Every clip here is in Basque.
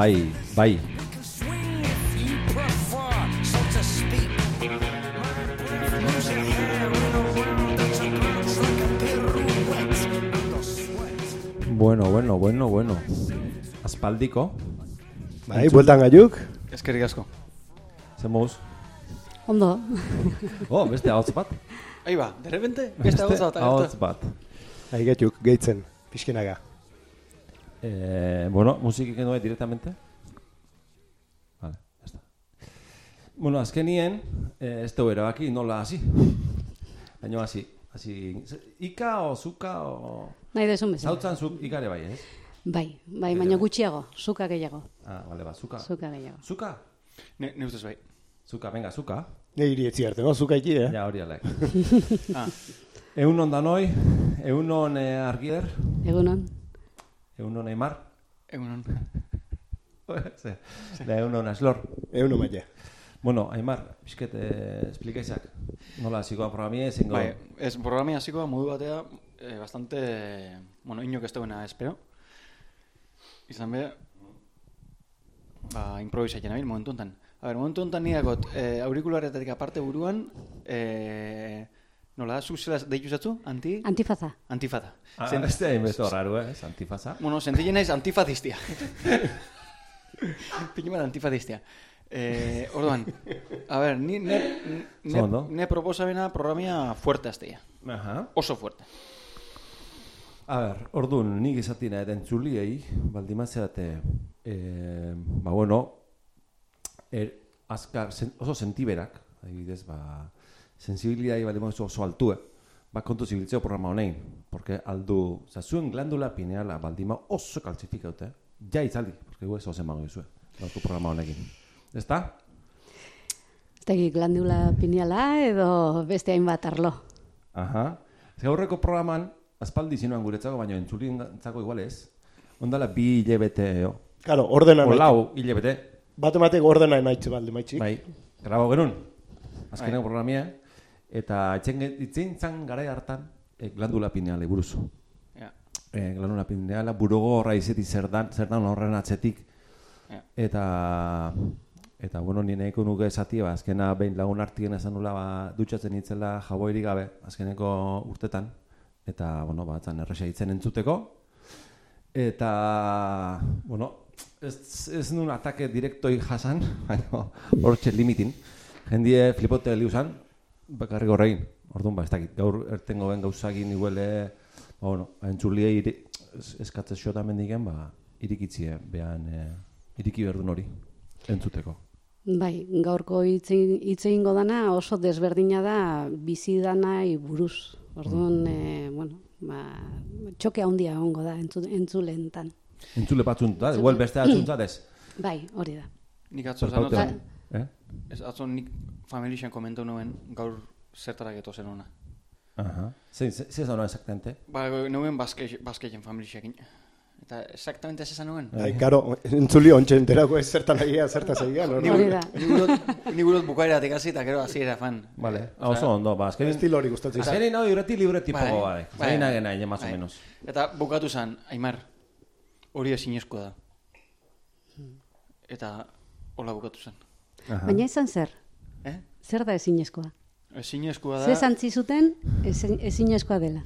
the sweat. Bueno, bueno, bueno, bueno. Aspaldiko, Bai, bueltan gaiuk. Eskerrik asko. zemuz. Ondo. Oh, beste ahotz bat. Ahí ba, de repente, beste hau zata. ahotz bat. Ahi gaituk, gehitzen, pixkenaga. Eh, bueno, musiki kendu bai directamente. Vale, ya está. Bueno, azkenien, eh, ez dugu erabaki nola hasi. Baina hasi, hasi. Ika o zuka o... Nahi desun bezala. Zautzan zuk ikare bai, ez? Bai, bai, baina gutxiago, zuka gehiago. Ah, vale, ba, zuka. Zuka gehiago. Zuka? Ne, ne ustez bai. Zuka, venga, zuka. Ne iri etzi arte, no? Zuka iki, eh? Ja, hori alek. Ah, Egun on danoi, egun on eh, argier, Egunon. egun on Aimar, egunon. Ze, da egun on Aslor. Egun omaile. Bueno, Aimar, bizket, eh, esplikaizak, nola hasiko programia ezingo. Bai, ez programia hasiko da modu batea eh, bastante, bueno, inok ez duena espero. Izan be, ba, improvisatzen nabil momentu honetan. A ber, momentu honetan nirakot, eh, aurikularetatik aparte buruan, eh, nola da, zuk zela deitu zatzu? Anti? Antifaza. Antifada. Ah, Zen- ez da inbesto raru, eh, antifaza. Bueno, sentitzen naiz antifazistia. Pini bat antifazistia. Eh, orduan, a ber, ni ne, ne, Zondo. ne proposamena programia fuerte azteia. Aha. Oso fuerte. A ber, orduan, nik izatina eta entzuliei, baldimazteate, eh, ba, bueno, er, azkar, sen, oso sentiberak, adibidez, ba, sensibilidai baldimazte oso altue, ba, kontu zibiltzeo programa honein, porque aldu, za, zuen glandula pineala baldima oso kaltzifikaute, ja itzaldi, porque gu ez ozen mango izue, gaurko programa honekin. Ezta? Ez dakit glandula pineala edo beste hainbat arlo. Aha. Ze aurreko programan, aspaldi zinuan guretzako, baina entzulientzako igual ez, ondala bi hilebete, o, Claro, ordena nahi. lau hilebete, Bat ematek ordena nahi balde maitxik. bai, grabo genuen, azkeneko programia, eta itzin zan gara hartan, e, glandula pineale buruz. Ja. E, glandula pineala burugo horra izetik zer dan, zer dan horren atzetik, Ja. eta eta bueno, ni nahiko nuke esati, ba, azkena behin lagun artien esan nula ba, dutxatzen itzela jaboirik gabe, azkeneko urtetan, eta, bueno, ba, atzan erresa itzen entzuteko, eta, bueno, ez, ez nun atake direktoi jasan, baina hortxe limitin, jendie flipote liusan, bakarrik horrein, orduan, ba, ez dakit, gaur ertengo ben gauzagin iguele, ba, bueno, entzuliei iri, es- eskatzen xota mendiken, ba, irikitzie, behan, e, iriki berdun hori, entzuteko. Bai, gaurko hitz egingo dana oso desberdina da bizi danai buruz. Orduan, eh, bueno, ba, txoke handia egongo da entzu, entzulentan. Entzule batzun, da, igual beste batzuntzat ez. Bai, hori da. Nik atzo zanotzen, Eh? ez atzo nik familixen komentau nuen gaur zertarak eto zen ona. Aha. Zein, ze, ze zano exactamente? Ba, nuen bazkeien familixekin. Eta exactamente ez esan nuen. Bai, karo, entzuli ontxe enterako ez zertan agia, zertan agia, no? Ni da. Ni burut, ni burut bukaeratik hasi eta gero hasiera fan. Vale, Eh, ah, oso ondo, ba, azkenin... Estilo hori gustatzen zait. Azkenin hau irrati libre tipo Bai, bai. bai. Zain más o menos. Eta bukatu zen, Aimar, hori ezinezkoa da. Eta hola bukatu zen. Aha. Baina izan zer? Eh? Zer da ezinezkoa? Ezinezkoa da... Ze zantzi zuten ezin- ezinezkoa dela.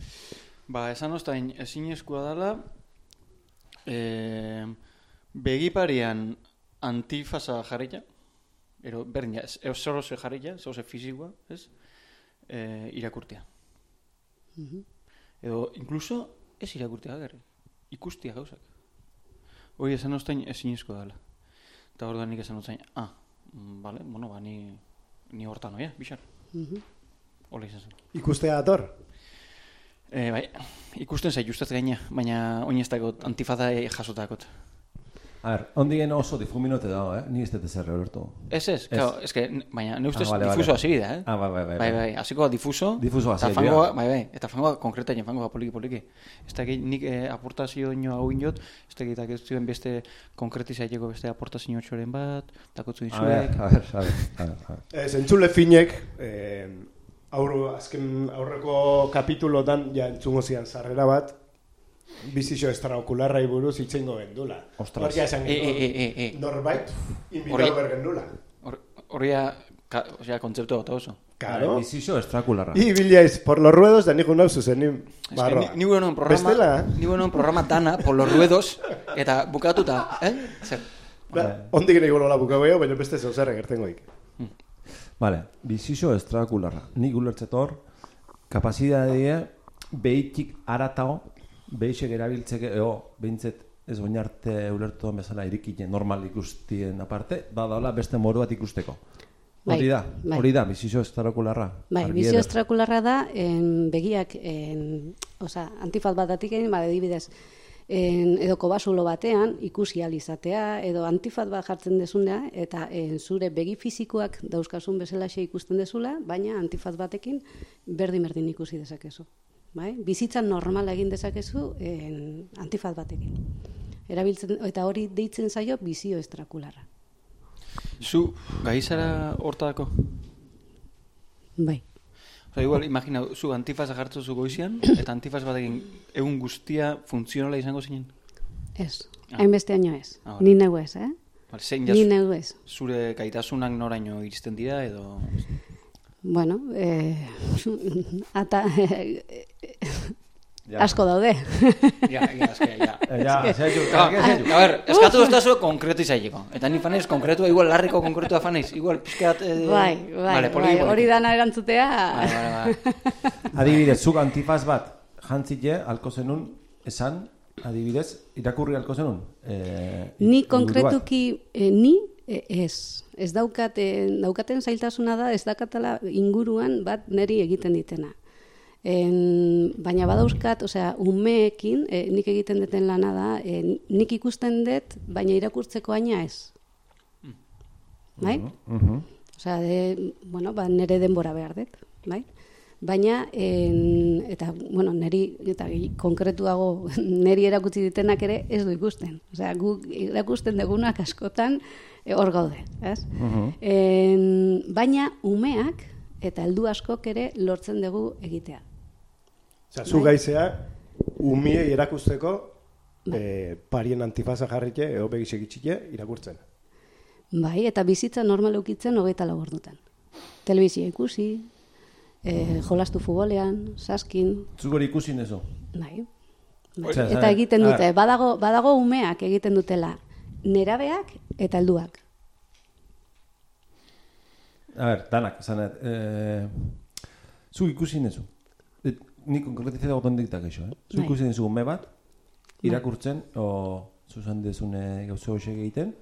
Ba, esan ostain, ezinezkoa dela, e, begiparian antifasa jarrita, ero, berdin, ez, ez zoro ze jarrita, zoro ze fizikoa, ez, e, irakurtea. Edo, incluso, ez irakurtea agerri, ikustia gauzak. Hori esan ostain ezinezkoa dela. Eta hor da nik esan ostain, ah, mm, vale, bueno, ba, ni, ni hortan oia, bixar. Hola izan zen. Ikustea dator. E, bai, ikusten zait ustez gaina, baina oineztakot antifada jasotakot. A ver, ondigen oso difuminote dago, eh? Ni ez dut ezer erortu. Ez ez, claro, ez que, baina ne ustez Ah, vale, difuso vale. hasi bida, eh? Ah, bai, bai, bai. Bai, bai, hasiko da difuso. Difuso hasi eta dira. fangoa, bai, bai, eta fangoa konkretaien fangoa poliki poliki. Ez da nik eh, aportazio ino hau inot, ez da gitak ez zuen beste konkretizaileko beste aportazio txoren bat, takotzu A ver, izuek. a ver, a ver, a ver, a ver. Ez, entzule finek, eh, azken aurreko kapitulotan, ja, entzungo zian sarrera bat, bizixo estraokularrai buruz itzengo gendula. Ostras. Horkia esan E, e, e, e, e. Norbait, invitado bergendula. Hor- Horria, ka, osea, kontzeptu gota oso. Claro. Bizixo estrakularra. I biliaiz, por los ruedos, da nik unau zuzen, barroa. ni, ni bueno programa, Bestela, ni bueno programa dana, por los ruedos, eta bukatuta, eh? Zer? Da, ondik nahi gola bukau gehiago, baina beste zeu zer egertengo ik. Vale, bizixo estrakularra. Nik ulertzetor, kapazidadea behitik aratago, behixek erabiltzeke, eo, behintzet ez oin arte ulertu bezala irikinen normal ikustien aparte, badaola beste modu bat ikusteko. Bai, Hori da, bai. hori da, bizixo estrakularra. Bai, eder. estrakularra da, en, begiak, en, oza, antifaz bat datik egin, bada dibidez, en, edo kobasulo batean ikusi ahal izatea, edo antifaz bat jartzen dezunea, eta en, zure begi fizikoak dauzkasun bezalaxe ikusten dezula, baina antifaz batekin berdin-berdin ikusi dezakezu. Bai? Bizitza normala egin dezakezu en, antifaz batekin. Erabiltzen, eta hori deitzen zaio bizio estrakularra. Zu, gai zara hortako? Bai. Osa, igual, imagina, zu antifaz agartzu zu goizian, eta antifaz batekin egun guztia funtzionala izango zinen? Ez. Ah. Hainbesteaino ez. Ah, Ni neu ez, eh? Vale, zein Ni neu ez. zure gaitasunak noraino iristen dira, edo... Bueno, eh, ata, Ja. asko daude. Ja, ja, eske, ja. Ja, zaitu, A, ja, zaitu. a ver, eskatu duztazu konkretu izaileko. Eta ni fanez konkretua, igual larriko konkretua fanez, igual pixkat... Eh, bai, bai, vale, poliki, bai, poliki. hori dana erantzutea. Bai, bai, bai. Adibidez, zuk antifaz bat jantzile alko zenun esan, adibidez, irakurri alko zenun. Eh, Ni konkretuki, eh, ni eh, ez. Ez daukat, eh, daukaten zailtasuna da, ez dakatala inguruan bat neri egiten ditena. En, baina badauzkat, osea, umeekin, eh, nik egiten duten lana da, eh, nik ikusten dut, baina irakurtzeko aina ez. Bai? Mhm. Osea, de, bueno, ba, nere denbora behar dut, bai? Baina, en, eta, bueno, neri, eta konkretuago, neri erakutsi ditenak ere ez du ikusten. Osea, guk erakusten dugunak askotan e, hor gaude, ez? En, baina, umeak eta heldu askok ere lortzen dugu egitea. Osea, zu Bai. gaizea, umiei erakusteko, eh, parien antifaza jarrike, eo begisek itxike, irakurtzen. Bai, eta bizitza normal eukitzen hogeita lau ordutan. Telebizia ikusi, e, jolastu futbolean, saskin, Zuk hori ikusi nezu. Bai. Bai. Eta egiten dute, ver. badago, badago umeak egiten dutela nerabeak eta helduak. A ber, danak, zanet, eh, zu ikusi nezu. Et, nik konkretizia dago tondik eso, eh? Zu Bai. ikusi nezu ume bat, irakurtzen, o zuzan dezune gauza hoxe egiten,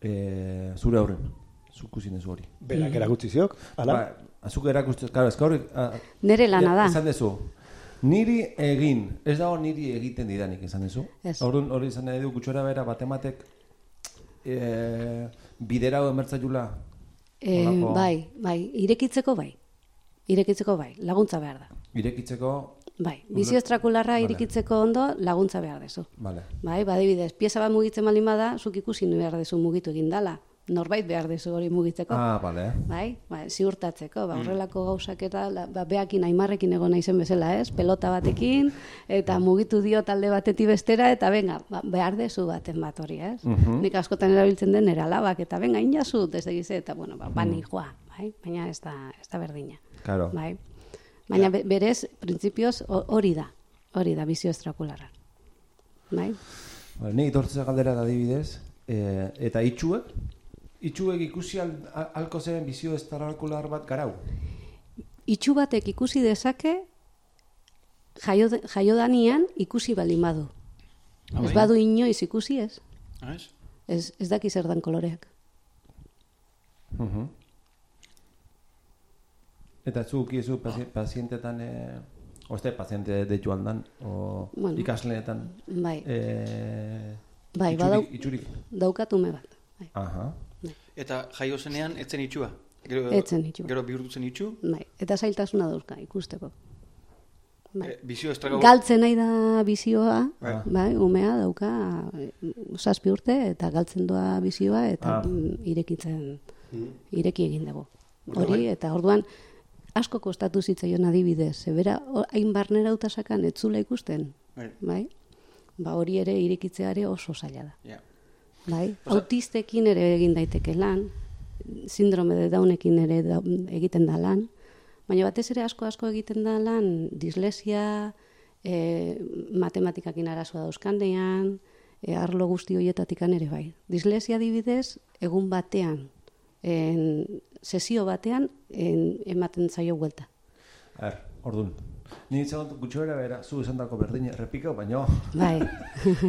eh, zure aurren. Zu ikusi nezu hori. Berak erakutsi ziok, ala? Ba, azuk erakusten, claro, ez hori... a- Nere lana da. Esan dezu, niri egin, ez dago niri egiten didanik esan dezu. Ez. Orduan hori izan nahi du gutxora bera batematek e, bidera hau emertzaiula. E, Holako- bai, bai, irekitzeko bai. Irekitzeko bai, laguntza behar da. Irekitzeko, Bai, bizio estrakularra Vale. irekitzeko ondo laguntza behar dezu. vale. Bai, badibidez, pieza bat mugitzen baldin bada, zuk ikusi behar dezu mugitu egin dala. Norbait behar dezu hori mugitzeko. Ah, vale. Bai, bai, ziurtatzeko, ba, horrelako gauzak eta ba, beakin aimarrekin egon naizen bezala, ez? Pelota batekin, eta mugitu dio talde batetik bestera, eta venga, ba, behar dezu baten bat hori, ez? Nik askotan erabiltzen den eralabak, eta venga, inazu, ez egize, eta bueno, ba, bani joa, bai? Baina ez da, ez da berdina, Claro. bai? Baina be- berez, printzipioz, ho- hori da, hori da, bizio estrakularra. Bai? Vale, nik itortzea galdera da adibidez, e, eta itxuek, itxuek ikusi al, al- alko zen bizio estarakular bat garau. Itxu batek ikusi dezake jaio, jaiodanian ikusi baldin badu. Ah, Ez bai? badu inoiz ikusi ez. Ah, ez? Ez, ez daki zer dan koloreak. Mhm. Eta zu ukiezu pazi- pazientetan, e, oste, paziente de joan dan, o Bueno. ikasleetan, Bai, e, bai, itxurik, badau, itxurik. daukatume bat. Bai, Aha. Eta jaio zenean, etzen itxua? Gero, Etzen itxua. Gero bihurtu zen itxu? bai. Eta zailtasuna dauzka ikusteko. Bai. Eh, bizio estrago... Galtzen nahi da bizioa, Ah. bai, umea dauka eh, zazpi urte eta galtzen doa bizioa eta Ah. mm, irekitzen ireki egin dugu. Hori eta orduan asko kostatu zitzaion adibidez, zebera hain barnera utasakan etzula ikusten, Bai. bai? Ba hori ere irekitzeare oso zaila da. Ja. Bai, autistekin ere egin daiteke lan, sindrome de Downekin ere da, egiten da lan, baina batez ere asko asko egiten da lan dislesia, e, matematikakin arazoa dauzkanean, e, arlo guzti horietatikan ere bai. Dislesia adibidez, egun batean, en, sesio batean, en, ematen zaio buelta. A ber, ordun. Ni itzagon gutxo bera bera, zu esan dako berdin errepikau, baina Bai,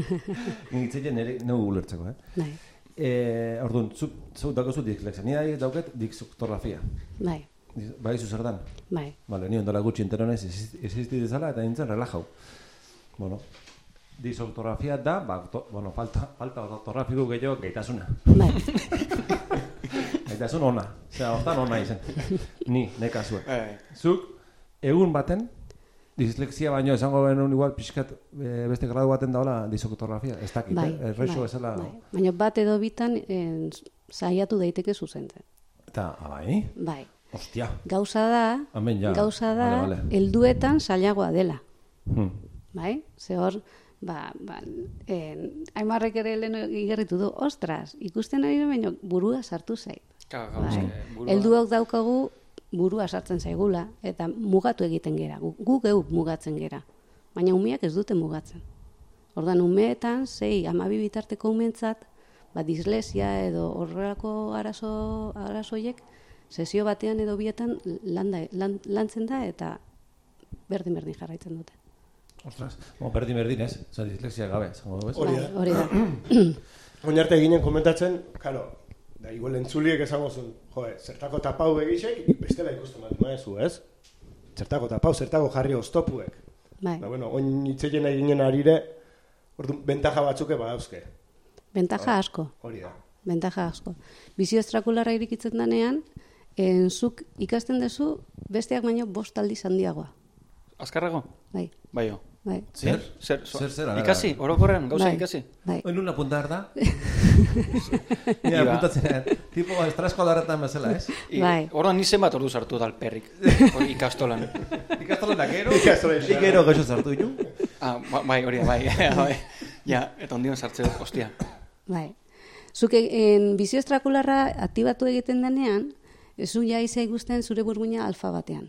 ni itzaien nire neu ulertzeko, eh? bai, E, orduan, zu, zu dakozu dislexia. Ni da dauket diktografia. bai, Bai, zu zer dan. bai. Vale, ni ondola gutxi entero naiz existi dezala eta nintzen relajau. Bueno, disortografia da, ba, to, bueno, falta, falta ortografiko gehiago gaitasuna. Bai, Gaitasun ona. Osea, hortan ona izen. Ni, nekazue. Bai. Zuk, egun baten, dislexia baino esango benun igual pixkat e, beste gradu baten daola disortografia. Ez dakit, bai. eh? Errexo bai, bezala. bai. Baina bat edo bitan en, saiatu daiteke zuzentzen. Eta, abai, Bai. ostia. Gauza da, Hemen ja. gauza da, Vale, vale. helduetan zailagoa dela. Hmm. Bai? Ze hor, ba, ba, en, aimarrek ere lehen igerritu du, ostras, ikusten ari da baino burua sartu zait. Claro, Bai. burua- Helduok daukagu burua sartzen zaigula eta mugatu egiten gera. Gu, gu geu mugatzen gera. Baina umeak ez dute mugatzen. Ordan umeetan sei 12 bitarteko umentzat ba dislesia edo horrelako arazo arazoiek sesio batean edo bietan landa, lan, lantzen da eta berdin berdin jarraitzen dute. Ostras, bueno, berdin berdin ez, Osa, dislexia gabe, zango du, ez? Hori Bai, da. hori da. Oin arte ginen komentatzen, karo, da igual entzuliek esango zuen, joe, zertako tapau begisek, bestela ikusten bat maezu, ez? Zertako tapau, zertako jarri oztopuek. Bai. Da, bueno, oin hitzeien eginen arire, ordu, bentaja batzuke badauzke. Ventaja asko. Hori da. Ventaja asko. Bizio estrakularra irikitzen danean, en, zuk ikasten duzu besteak baino bost aldiz handiagoa. Azkarrago? Bai, Bai, jo. Bai. Zer? Zer, Zer, zer, ikasi, orokorrean, gauza bai, ikasi. Bai, Oin nun apuntar da? Iba. Nire apuntatzen, tipo estrasko alarretan bezala, ez? I, Bai. Orduan ni zenbat ordu sartu da alperrik. Hori ikastolan. Ikastolan da gero, Ikastolan da. gero gexo sartu ditu. Ah, ba- bai, hori bai. bai. Ja, eta ondion sartze dut, ostia. bai. Zuk en, bizio estrakularra aktibatu egiten denean, zu ja izia ikusten zure burmuina alfa batean.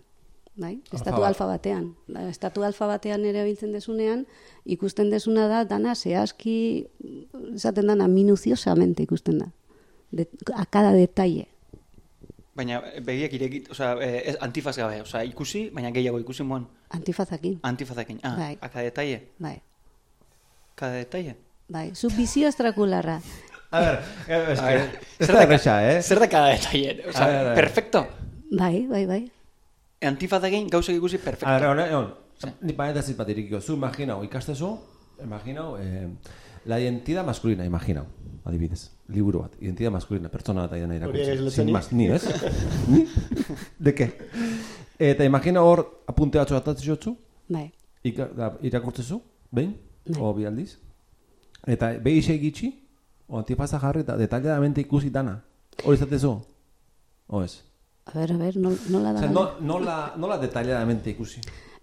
Bai? Estatu alfa batean. Estatu alfa batean ere biltzen desunean, ikusten desuna da, dana zehazki, esaten dana, minuziosamente ikusten da. De, a cada detalle. Baina eh, begiak irekit, osea, eh, ez antifaz gabe, osea, ikusi, baina gehiago ikusi moan Antifazakin. antifazakin. Ah, Bai. a cada detalle, Bai. cada detalle. Bai, zu bizio estrakularra. A ver, eh, es A ver, que, ez zer da erresa, eh? Zer da cada detalle? A Osea, ver, a ver. perfecto. Bai, bai, bai. Antifazakin gauzak ikusi A ver, perfecto. hone, hon, ni paréntesis bat irikiko. Zu imaginau, ikastezu, imaginau, eh, la identidad masculina, imaginau, adibidez, liburu bat, identidad masculina, pertsona bat aidan irakurtzen. Sin más, ni, ez? ni? De qué? Eta imagina hor apunte batzu atatzen jotzu, Bai. ika- da, irakurtzezu, behin, Bai. o bi aldiz, eta behi isei gitxi, o antifaza jarri eta detalladamente ikusi dana. Hori izatezu? O ez? A ber, a ber, nol- nola da? Osea, no, nola, nola detalladamente ikusi?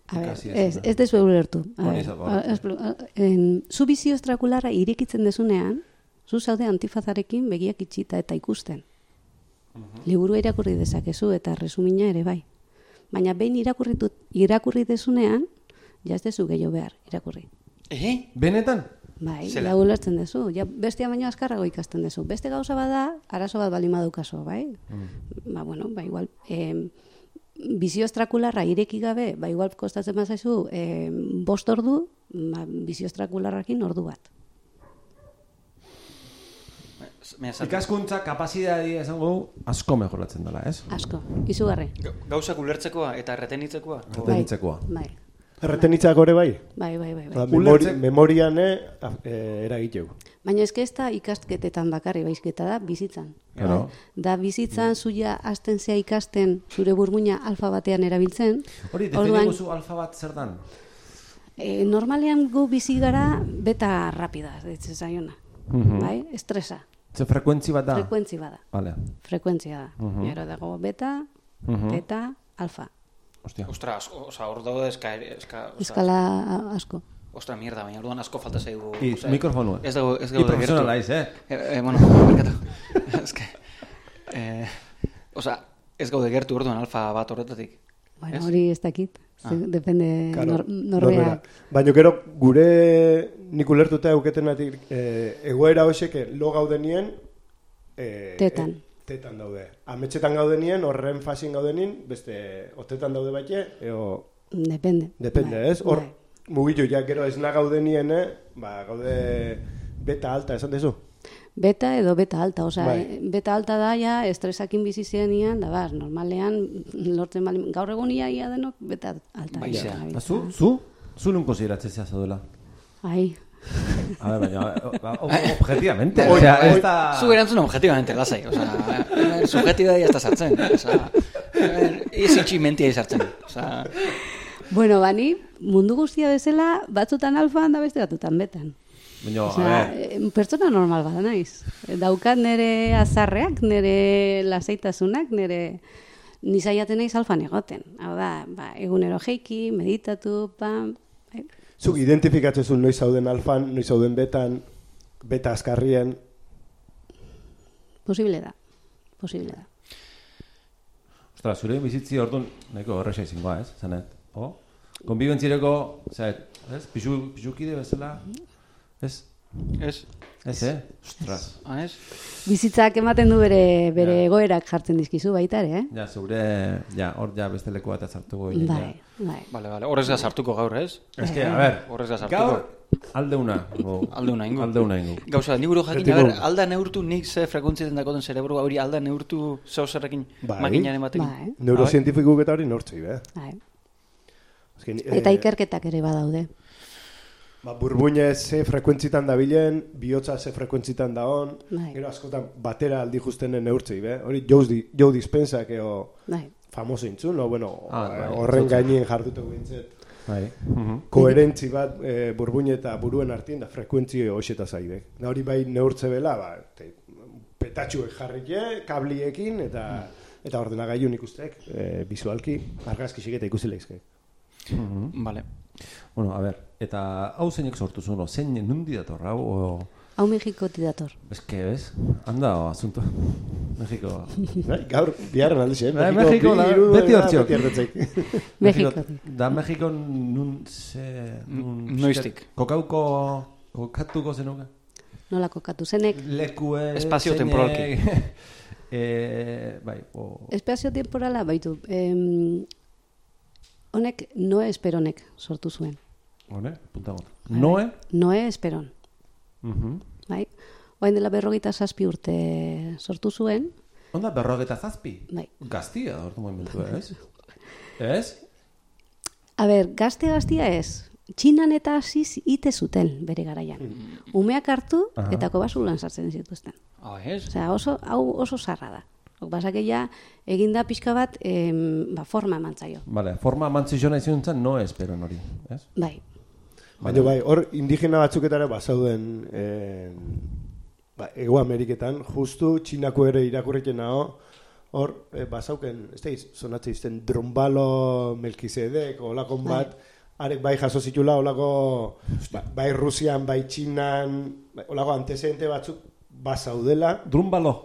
A ber, ez, ez dezu en, zu bizio estrakularra irekitzen dezunean, zu zaude antifazarekin begiak itxita eta ikusten. Liburu irakurri dezakezu eta resumina ere bai. Baina behin irakurritu, irakurri dezunean, ja ez dezu gehiago behar irakurri. Eh? Benetan? Bai, Zela. ja ulertzen dezu. Ja, bestea baino azkarrago ikasten dezu. Beste gauza bada, arazo bat bali madukaso, bai? Ba, bueno, ba, igual, eh, bizio estrakularra ireki gabe, ba, igual kostatzen bazaizu, eh, bost ordu, ba, bizio estrakularrakin ordu bat. Ikaskuntza kapazitatea esango asko mejoratzen dela, ez? Asko, izugarri. ga- gauzak ulertzekoa eta retenitzekoa. Retenitzekoa. Bai, Erretenitzak ore bai? bai, bai, bai. bai. Ba, memori, memorian eh, eragiteu. Baina eske ez da ikasketetan bakarri baisketa da bizitzan. Claro. Da bizitzan zuia hasten zea ikasten zure burmuina alfa batean erabiltzen. Hori, Orduan, definiguzu alfa bat zer dan? e, normalean gu bizi gara beta rapida, ditzen zaiona. Mhm. Bai? Estresa. Ze frekuentzi bat da? Frekuentzi bada. Vale. Frekuentzia da. Mhm. Gero dago beta, Mhm. teta, alfa. Ostia. Ostra, asko, oza, hor daude eska, eska, oza, Eskala asko. Ostra, mierda, baina orduan asko falta zaigu. I, osea, mikrofonua. Ez dago, ez I dago profesionala iz, eh? Eh, eh, bueno, barkatu. Ez que, eh, oza, ez gaude gertu orduan alfa bat horretatik. Bueno, hori ez dakit. Ze- Depende Claro, nor, norbeak. Baina gero gure nik ulertuta euketenatik eh, egoera hoxek lo gaudenien eh, Tetan. eh, tetan daude. Ametxetan gaudenien, horren fasin gaudenien, beste otetan daude baite, eo Depende. depende, Bai, ez? Hor bai. mugitu ja gero esna gaudenien, eh, ba gaude beta alta esan dezu. Beta edo beta alta, osea, Bai. eh, beta alta da ja estresakin bizi zienian, da bar, normalean lortzen bali, gaur egun ia, ia denok beta alta. Bai, zu, zu? Zu nun konsideratzen zea zaudela? Ai, A ver, baina, o- o- objetivamente. Oi, O sea, oi. da... Zu erantzun objetibamente lasai, osea, eh, subjetiba ez da sartzen, osea, eh, ez itxi mentia sartzen, osea, bueno, bani, mundu guztia bezala, batzutan alfan da beste batzutan betan. Baina, a Osea, ver, eh, pertsona normal bada naiz. Daukat nire azarreak, nire lasaitasunak, nire ni saiatzen naiz alfan egoten. Hau da, ba, egunero jeiki, meditatu, pam, Zuk identifikatzen noiz zauden alfan, noiz zauden betan, beta azkarrien, posible da. Posible da. Ostra, zure bizitzi orduan, nahiko horreza izangoa, ez? Zanet, o? Konbibentzireko, zaet, ez? Pixu, pixukide bezala, ez? Ez, Ez, eh? Ostras. ah, ez? Bizitzak ematen du bere bere egoerak jartzen dizkizu baita ere, eh? Ja, zeure, ja, hor ja beste leku bat ezartuko. ginen, Bai, ja. bai. Bale, bale, horrez da sartuko gaur, ez? Ez que, a ver, Horrez da sartuko. gaur, aldeuna. o- Aldeuna ingo. Aldeuna ingo. Gauza, ni buru jakin, a ber, alda neurtu nik ze frekuentzietan dakoten zerebroa hori alda neurtu zeu zerrekin Bai. makinaren batekin. Bai, neurozientifikuk eta hori nortzei, be? bai. Azken, Eta eh, ikerketak ere badaude. Ba, burbuine ze frekuentzitan dabilen, bihotza ze frekuentzitan daon, Bai. gero askotan batera aldi justenen neurtzei, be? Hori Joe, Joe Dispensak eo Bai. famoso intzun, no? Bueno, Ah, eh, bai, horren zautzen. gainen jardutu bintzet. Bai. Mhm. Koherentzi bat e, burbuine eta buruen artien da frekuentzi hoxeta zaide. Da hori bai neurtze bela, ba, te, petatxuek jarrike, kabliekin, eta eta ordenagailun ikustek, e, bizualki, argazkisik eta ikusi leizke. Bale. Bueno, a ver, eta hau zeinek sortu zuen, o, zein nundi dator, hau, o... Hau Mexikotik dator. Ez que, ez? Handa, o, asunto. Mexiko. Bai, gaur, biharren aldiz, eh? Bai, Mexiko da, beti da, hortziok. beti erdetzeik. Mexikotik. Da Mexiko nun, ze... Nun, Noiztik? Kokauko, kokatuko zenuke? Nola kokatu zenek, Lekue... Espazio temporalki. eh, bai, o... espazio temporala baitu. Em, honek Noe Esperonek sortu zuen. Hone, punta gota. Noe? Noe Esperon. Mhm. Bai? Oain dela berrogeita zazpi urte sortu zuen. Onda berrogeta zazpi? Bai. Gaztia, ordu momentu, ez? ez? A ber, gazte gaztia ez. Txinan eta hasiz ite zuten bere garaian. Umeak hartu Aha. eta kobasulan sartzen zituzten. Ah, ez? Osea, oso, hau oso zarra da. Ok, basakeia eginda pixka bat em, ba, forma emantzaio. Vale, forma mantzizona izan zen, no espero hori, ez? Bai, Baina bai, hor indigena batzuketara bazauden eh, ba, Ego Ameriketan, justu txinako ere irakurriken naho, hor eh, bazauken, ez da, zonatze izten Drumbalo Melkizedek, olakon bat, arek bai jaso zitula, olako, ba, bai Rusian, bai Txinan, bai, olako antecedente batzuk bazaudela, Drumbalo.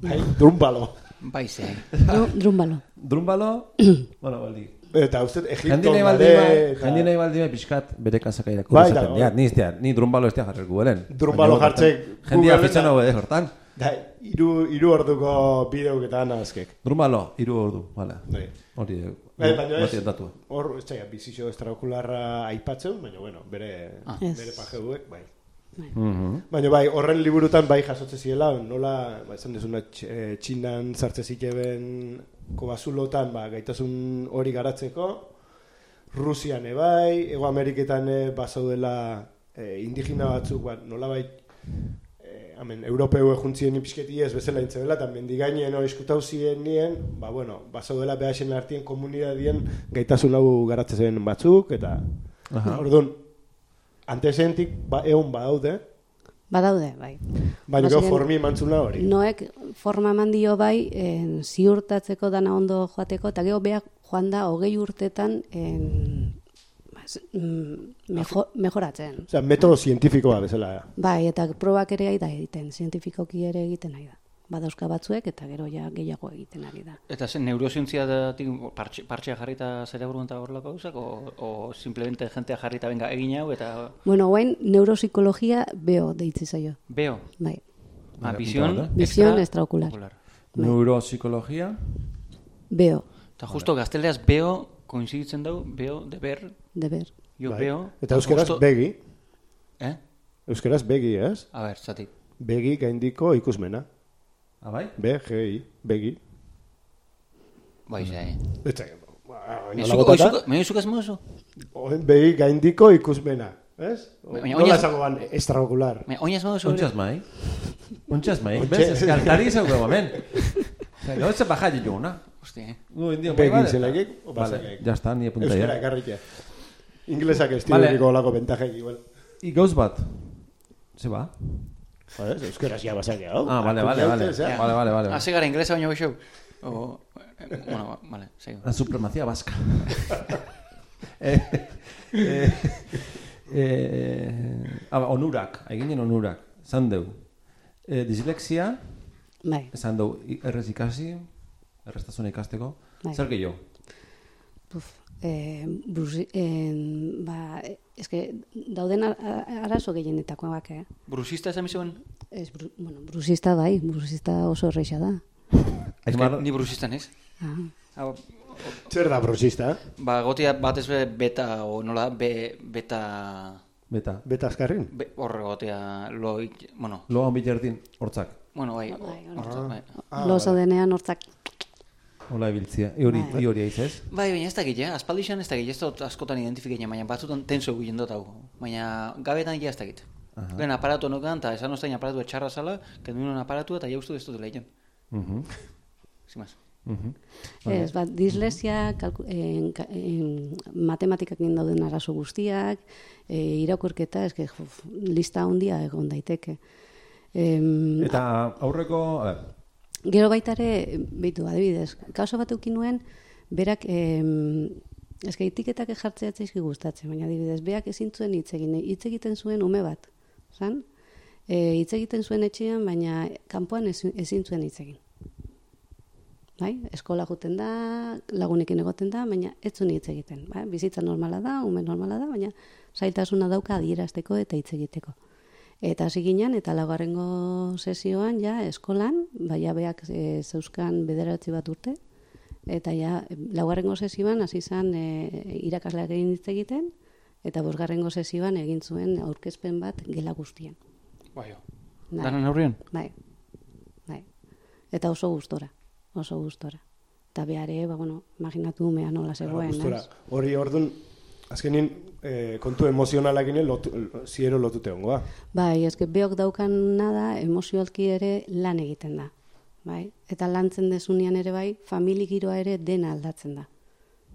bai, Drumbalo. Bai, ze. Dru, drumbalo. Drumbalo, bueno, baldi. Eta uste, Egipton gare, eta- jendi nahi baldi ba, pixkat bere kasaka Bai, irakurri da, zaten. bai. Ja, ni iztea, ni drumbalo estea jarrek gubelen. Drumbalo jartzek Jendia Googleen fitxan da- hau edo hortan. Da, iru, iru orduko bideoketan azkek. Drumbalo, iru ordu, vale. Bai. Hori, Bai, baina ez, bati datua. hor, ez zaila, bizitxo estrakularra aipatzen, baina, bueno, bere, Ez. bere pajeuek, bai. Mhm. Baina bai, horren liburutan bai jasotze ziela, nola, ba, esan dezuna, tx- eh, txinan sartze zikeben kobazulotan, ba, gaitasun hori garatzeko, Rusian ebai, Ego Ameriketan e, bazaudela e, indigena batzuk, ba, nola bai, e, amen, Europeu juntzien pixketi ez bezala intzebela, eta mendigainen hori eskutau ziren nien, ba, bueno, bazaudela behasen artien komunidadien gaitasun hau garatzen batzuk, eta Aha. Orduan, antesentik ba, egon badaude, Badaude, bai. Baina Bazen- formi emantzuna hori. Noek forma eman dio bai en, ziurtatzeko dana ondo joateko, eta gero beak joan da hogei urtetan en, bas, mm, mejo, mejoratzen. Osea, metodo zientifikoa bezala. Bai, eta probak ere ari da egiten, zientifikoki ere egiten ari da. Badauzka batzuek eta gero ja gehiago egiten ari da. Eta zen neurozientzia datik partxe, partxea jarrita zereburuan eta horrelako gauzak, o, o simplemente jentea jarrita benga egin hau eta Bueno, guain neuropsikologia beo deitzi zaio. beo. Bai. Ah, visión, apunta, Visión extraocular. ocular. Neuropsikologia, Beo, Eta justo gazteleaz beo koinziditzen dau, beo, de ber, de ber. jo Bai. beo. Eta euskeraz justo- begi. Eh? Euskeraz begi, ez? A ber, zati. Begi gaindiko ikusmena. Ah, bai? B, G, I, begi. Bai, zai. Eta, ba, Me zuko ez mozo? Oen begi gaindiko ikusmena. Ez? Nola oinez- esango ban, extraocular. Me mozo? Ontxaz mai? Ontxaz mai? Ontxe- Bez, ez que altari zauko hemen. Zer, no, ez baja jona. Hosti, eh? Gu, indio, Begi vale. zelekik, o Vale, bazekik. ya está, ni apunta Euskara ya. ekarrike. Inglesak ez Vale. vale. olako bentajek igual. I gauz bat. Ze ba? Joder, euskaraz ja basake hau. Ah, vale, vale, vale. Vale, vale, vale. Hase gara inglesa baino bexo. O, eh, bueno, vale, sego. La supremacía vasca. eh, eh, eh, ah, onurak, eginen onurak. Zan deu. Eh, dislexia, Bai. esan deu errez ikasi, erreztasuna ikasteko. Bai. Zer gehiago? Puf, eh, brusi, eh, ba, eske dauden arazo gehienetakoak, eh? Brusista esan bizuen? Ez, bru, bueno, brusista bai, brusista oso erreixa da. Ez ni brusista nez. Ah, Hau, Zer da brosista? Ba, gotia batez be beta, o nola, be, beta, beta. Beta azkarrin? be, hor gotia, lo, bueno, Loa biterdin, hortzak. bueno, bai, Bai, hortzak, bai. Ah, Lozo denean hortzak. Hola ibiltzia. I hori, Bai. i hori aiz ez? Bai, baina ez dakit, ja, aspaldixan ez dakit, ez dut askotan identifikeina, baina batzutan tenso egiten dut hau. Baina gabetan ja ez dakit. Aha. Lehen aparatu nokan, eta esan oztain aparatu etxarra zala, kendu nuen aparatu eta jaustu ez dut lehien. Mhm. Sin más. Mhm. Ez, bat, dislexia, kalku, en, en, matematikak dauden arazo guztiak, e, irakurketa, eske, lista handia egon daiteke. Em, Eta aurreko, a Gero baita ere, behitu adibidez, kauso bat eukin nuen, berak, em, eske etiketak jartzea etzaizki gustatzen, baina adibidez, berak ezin zuen hitz egin, hitz egiten zuen ume bat, zan? E, hitz egiten zuen etxean, baina kanpoan ezin, zuen hitz egin. Bai? Eskola juten da, lagunekin egoten da, baina ez zuen hitz egiten. Bai? Bizitza normala da, ume normala da, baina zailtasuna dauka adierazteko eta hitz egiteko. Eta hasi ginen, eta laugarrengo sesioan, ja, eskolan, baina beak e, zeuzkan bederatzi bat urte, eta ja, laugarrengo sesioan hasi zen e, irakasleak egin hitz egiten, eta bosgarrengo sesioan egin zuen aurkezpen bat gela guztien. Bai. Bai. Danan aurrian? Bai, bai. Eta oso gustora, oso gustora. Eta behare, ba, bueno, imaginatu umea nola zegoen, Gustura. ez? Hori ordun azkenin eh, kontu emozionalak ine lotu, ziero lotute ongoa. Bai, eske beok daukan nada emozioalki ere lan egiten da. Bai? Eta lantzen dezunean ere bai, famili giroa ere dena aldatzen da.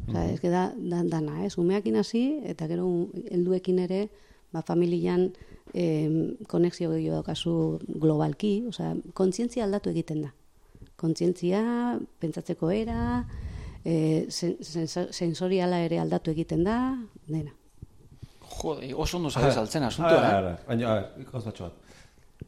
Osa, eske da, da, dana, ez? Umeakin hasi, eta gero helduekin ere, ba, familian em, konexio gehiago daukazu globalki, osea, kontzientzia aldatu egiten da. Kontzientzia, pentsatzeko era, e, sensoriala ere aldatu egiten da, dena. Jode, oso ondo zabe saltzen asuntoa, Ara, eh? ara, Baina, a ber, ikauz batxo bat.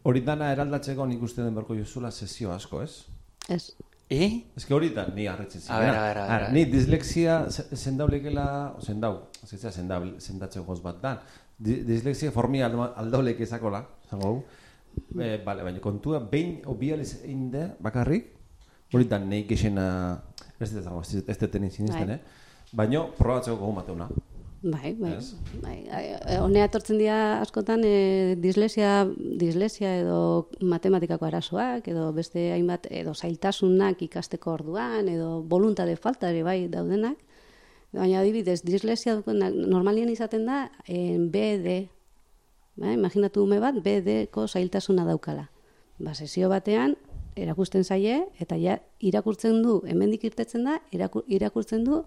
Hori dana eraldatzeko nik uste den berko jozula sesio asko, ez? Ez, Eh? Ez que hori da ni arretzen ber, a ber, a ber, a ber. Ni dislexia ze- zendaulikela, o zendau, zitza zendau, zendatzeko goz bat dan. Di, dislexia formi aldo- aldaulek ezakola, zango gu. E, bale, baina kontua, behin o bi aliz egin da, bakarrik, hori da nahi gexena, ez dut zango, ez dut tenin sinisten, Bai. eh? Baina, probatzeko gogo mateuna. Bai, bai. Ez? bai. ai- Honea etortzen dira askotan e, dislexia, dislexia edo matematikako arazoak, edo beste hainbat, edo zailtasunak ikasteko orduan, edo voluntade falta ere bai daudenak. Baina adibidez, dislexia dutenak normalien izaten da en BD. Bai, imaginatu ume bat BD-ko zailtasuna daukala. Ba, sesio batean, erakusten zaie, eta ja, irakurtzen du, hemendik irtetzen da, iraku- irakurtzen du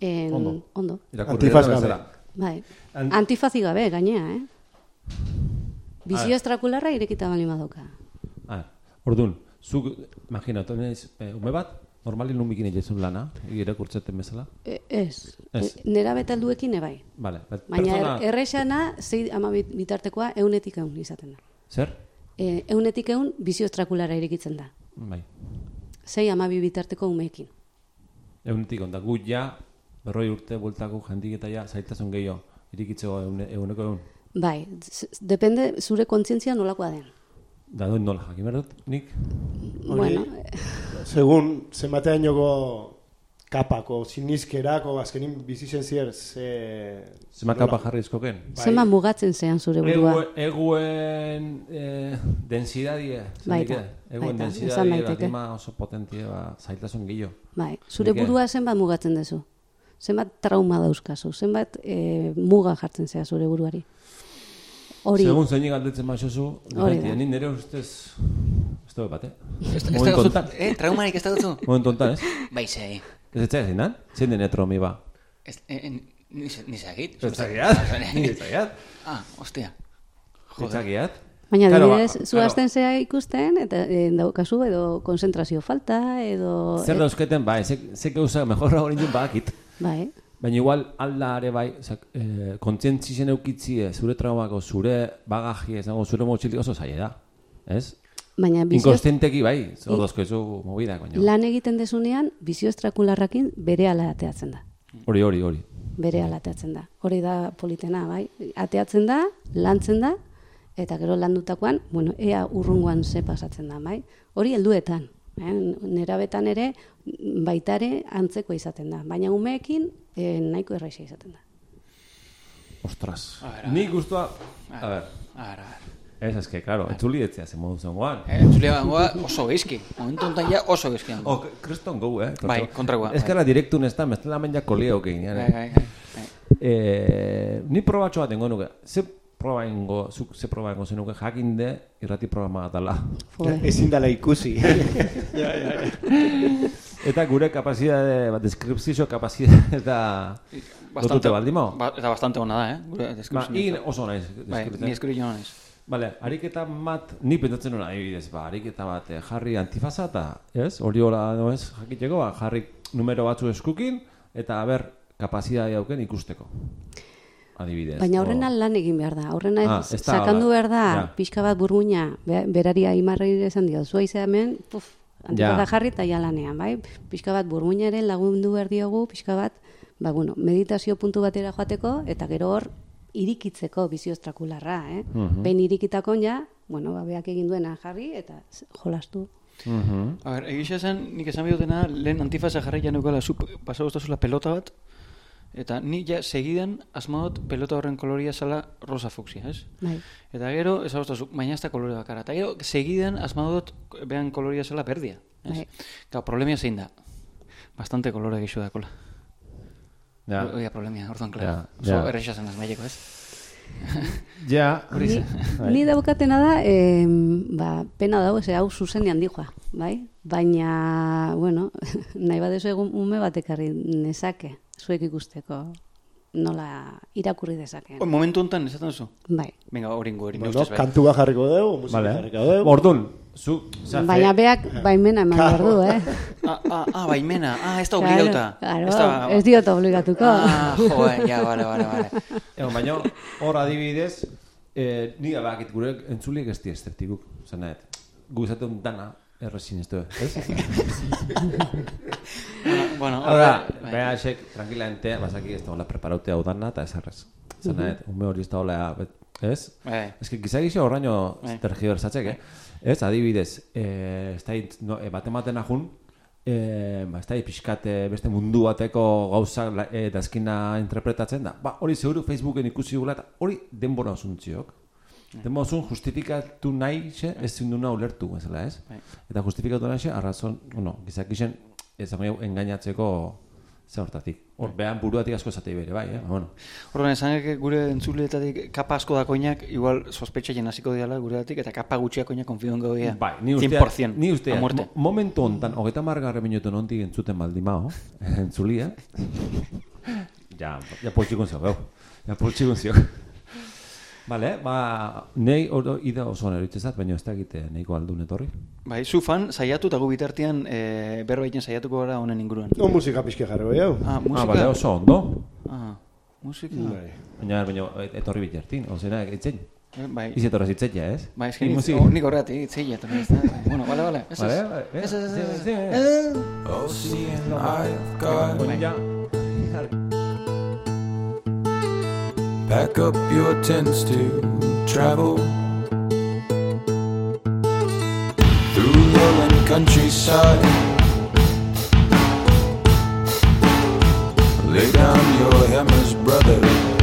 en, Ondo. ondo. Antifaz da gabe. Bai. An- Antifazi gabe, gainea, eh? Bizio estrakularra irekita bali badauka. Ah, orduan, zuk, imaginatu, eh, ume bat, normalin lumbikin egizun lana, irakurtzeten bezala. E, ez. Ez. E, nera betalduekin ebai. Vale, bet- Baina pertsona, er, errexana, zei ama bit- bitartekoa eunetik eun izaten da. zer? E, eunetik eun bizio estrakulara irekitzen da. Bai, Zei ama bi bitarteko umeekin. eunetik onda, gu ja, berroi urte bultako jendik eta ja, zailtasun gehiago, irikitzeko eune, euneko egun. Bai, depende zure kontzientzia nolakoa den. Da duen nola, jakin behar dut, nik? Hori- Bueno, Segun, zenbateainoko kapako, sinizkerako, azkenin bizitzen zier, ze... Zema nola- kapa jarri izkoken? Bai. zenba mugatzen zean zure burua. Eguen, eguen eh, densidadie, Baita, eguen baita, esan densidadie, bat oso potentie, ba, zailtasun gehiago. Bai, zure eh, burua zenbat mugatzen duzu. Zenbat trauma dauzkazu, zenbat e, muga jartzen zea zure buruari. Hori, Segun zeinik galdetzen da. ni nire ustez, ez dugu bat, eh? Ez da honetan, eh, traumarik ez da duzu? momentu honetan, ez? Bai, zei. Ez ez zein dan? Zein den etromi ba? Ez, eh, eh, ni zagit. Ez zagiat? Ni ez zagiat? Ah, ostia. Ez Joder. zagiat? baina Claro, ba, adibidez, zu claro. hasten zea ikusten, eta e, daukazu edo konzentrazio falta, edo... Zer dauzketen, bai, ze, ze gauza mejorra hori nien bakit. Bai, Baina igual alda ere bai, zak, eh, kontzientzien eukitzie, zure traumako, zure bagajie, zango, zure motxilik oso zaila da. Ez? baina bizio, Inkostenteki bai, ordozko ezu mobidak, baina. lan egiten dezunean, bizio estrakularrakin bere ala ateatzen da. Hori, hori, hori. Bere ala ateatzen da. Hori da politena, bai. Ateatzen da, lantzen da, eta gero landutakoan, bueno, ea urrungoan ze pasatzen da, bai. Hori helduetan. Eh? Nerabetan ere, baitare antzeko izaten da. Baina umeekin, eh, nahiko erraixa izaten da. Ostras. A ver, a Nik guztua... A ver, A ver, a ver. ez, eske, claro, entzuli etzea zen modu zengoan. Eh, entzulia gangoa oso geizki. Momentu honetan ja oso geizki gangoa. Oh, kriston gau, eh? Bai, kontrakoa, Ez bai. gara direktu nesta, meztela men ja kolio gein. Bai, bai, bai, bai. Eh, ni probatxo bat dengo nuke. Ze proba ingo, zuk ze proba ingo zenuke jakinde irrati programa bat dala. Joder. Ezin dela ikusi. Eta gure kapazidade, ba, deskripzio kapazidade eta dotute baldimo. Ba, eta bastante ona da, eh? Gure Ba, deskripzio. in oso naiz. Bai, ni eskri jo naiz. Vale, ariketa bat, ni pentsatzen nuen adibidez, ba, ariketa bat eh, jarri antifaza eta, ez? Hori hola, no ez, jakiteko, ba, jarri numero batzu eskukin, eta haber, kapazidade dauken ikusteko. Adibidez. Baina horrena O- lan egin behar da. Horrena Ah, ez sakandu behar da, Ja. pixka bat burmuina, be- berari aimarri esan dio, zua izan hemen, puf, antifada Ja. jarri eta ja lanean, bai? Pixka bat burmuinaren lagundu behar diogu, pixka bat, ba, bueno, meditazio puntu batera joateko, eta gero hor, irikitzeko bizio estrakularra, eh? Mhm. Behin irikitakon ja, bueno, ba, beak egin duena jarri, eta jolastu. Mhm. A ver, egisa zen, nik esan bidotena, lehen antifaza jarri ja neukala, zu pasau pelota bat, eta ni ja segidan asmaot pelota horren koloria zala rosa fuksia, ez? Bai. Eta gero, ez hau baina ez da kolore bakara. Eta gero, segidan asmadot behan koloria zela berdia. Ez? Bai. Gau, problemia zein da. Bastante kolore gixo dakola. Ja. Oia, problemia, orduan, Ja, klaro. ja. Oso erresa zen azmaileko, ez? Ja, Ni. Bai. ni daukatena da, em, ba, pena dago, ze hau zuzenean dijoa, bai? Baina, bueno, nahi badezu egun ume bat ekarri nezake, zuek ikusteko nola irakurri dezakeen. O, momentu honetan, esaten duzu? Bai. Venga, hori ingo, hori bueno, ustez, bai. kantu bat jarriko dugu, musika Vale. jarriko dugu. Ordun, zu, oza, Baina beak baimena eman behar du, eh? Ah, ah, ah, baimena. Ah, ez da obligauta. Claro, Ez da- ez diot obligatuko. Ah, jo, eh, ja, bale, bale, bale. Egon, baina hor adibidez, eh, ni bakit gure entzuliek ez di estetikuk. Zan nahet, gu izaten dana errezin ez du, ez? Bueno, bueno, Ahora, bai. bea esek, tranquilamente, basaki ez da hola preparaute hau dana eta ez errez. Zan nahet, ume hori ez da hola, ez? Bai. Ez que gizagixo horraino Bai. tergiversatzek, eh? Ez, adibidez, eh, ez da, no, eh, bate maten ajun, eh, ba, ez da, pixkate beste mundu bateko gauza eh, dazkina interpretatzen da. Ba, hori zeuru Facebooken ikusi gula, eta hori denbora osuntziok. Denbora osun justifikatu nahi xe, ez zinduna ulertu, bezala, ez? Bai. Eta justifikatu nahi xe, arrazon, bueno, gizakixen, ez dago engainatzeko ze hortatik. Hor, behan buruatik asko esatei bere, bai, eh? Ba, bueno. Orduan, esan gure entzuleetatik kapa asko dakoinak, igual sospetxaien hasiko diala gureatik, eta kapa gutxiakoinak konfion gaudia. Bai, ni uste, 100%. ni uste, a muerte. mo- momentu hontan, hogeita margarre minutu nontik entzuten baldimao, entzuli, eh? ja, ja poltsikun zio. Ja poltsikun zio. Vale, ba, nei oro ida oso nero itzezat, baina ez da egite nahiko aldun etorri. Bai, zu fan, saiatu eta gu bitartean e, berba egiten saiatuko gara honen inguruan. No musika pixke jarri bai hau. Ah, musika. Ah, bale, oso ondo. Ah, musika. Bai. Baina, baina, etorri bitartin, ozena, itzen. Eh, Bai. Izi etorra zitzeia, ez? Bai, nik, musika. oh, nik horretik, itzei eta ez da. Bueno, vale, vale. Ez, Vale, ez. Ez, ez, ez, ez. seeing I've got Baina, ja. Pack up your tents to travel through lowland countryside. Lay down your hammers, brother.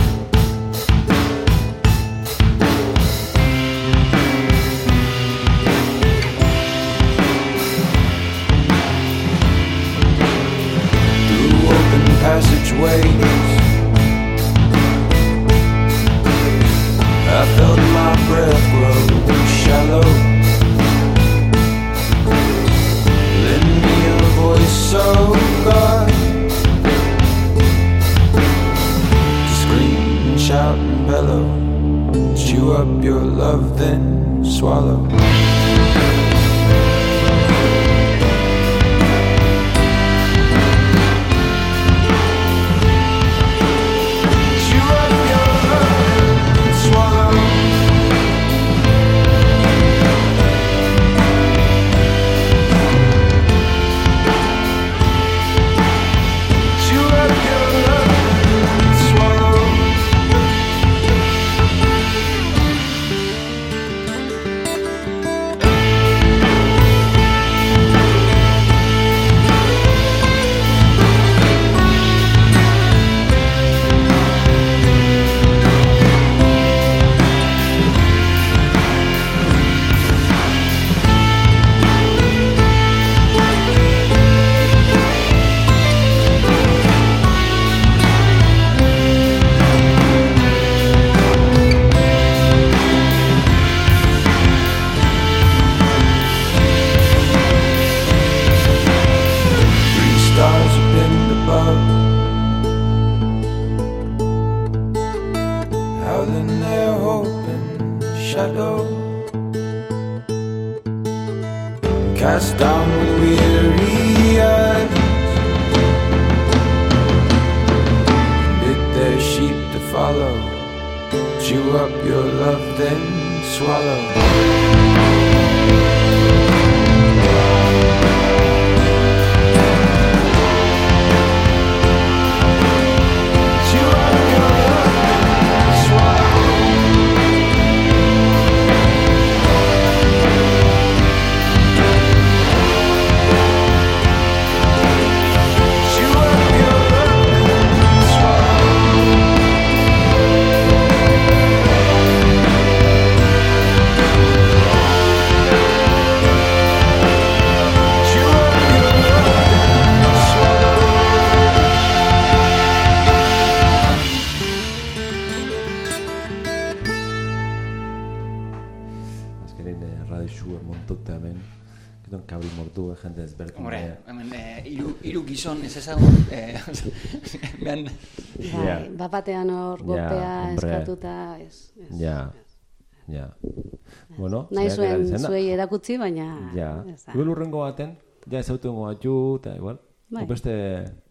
Bueno, Nahi zuen zuei erakutsi, baina... Ja, ez igual urrengo baten, ja ezautuengo batzu, eta igual. Bai. Beste,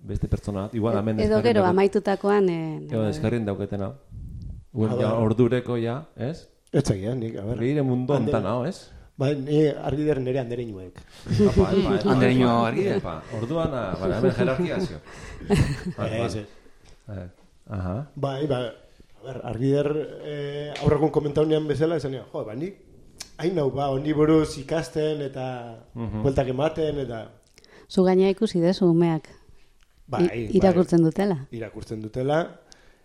beste pertsona igual hemen Edo eskarrien gero daukat- amaitutakoan... Eh, Edo eskarrien dauketena. Ah, ja, bai. ordureko ja, ez? Ez zagia, nik, a ber. Begire mundu ontan, hau, ez? Bai, ni argi der nire andere inuek. Apa, epa, epa, Andereño epa, argi epa. Orduan, bueno, hemen jerarkia zio. Bai. Ez, ez. Eh, Aha. Bai, bai, a ber, argi der eh, aurregun komentaunean bezala, esan nio, jo, ba, nik hain nau, ba, honi buruz ikasten eta bueltak ematen eta... Zu gaina ikusi dezu umeak Bai, i- irakurtzen dutela. bai, irakurtzen dutela,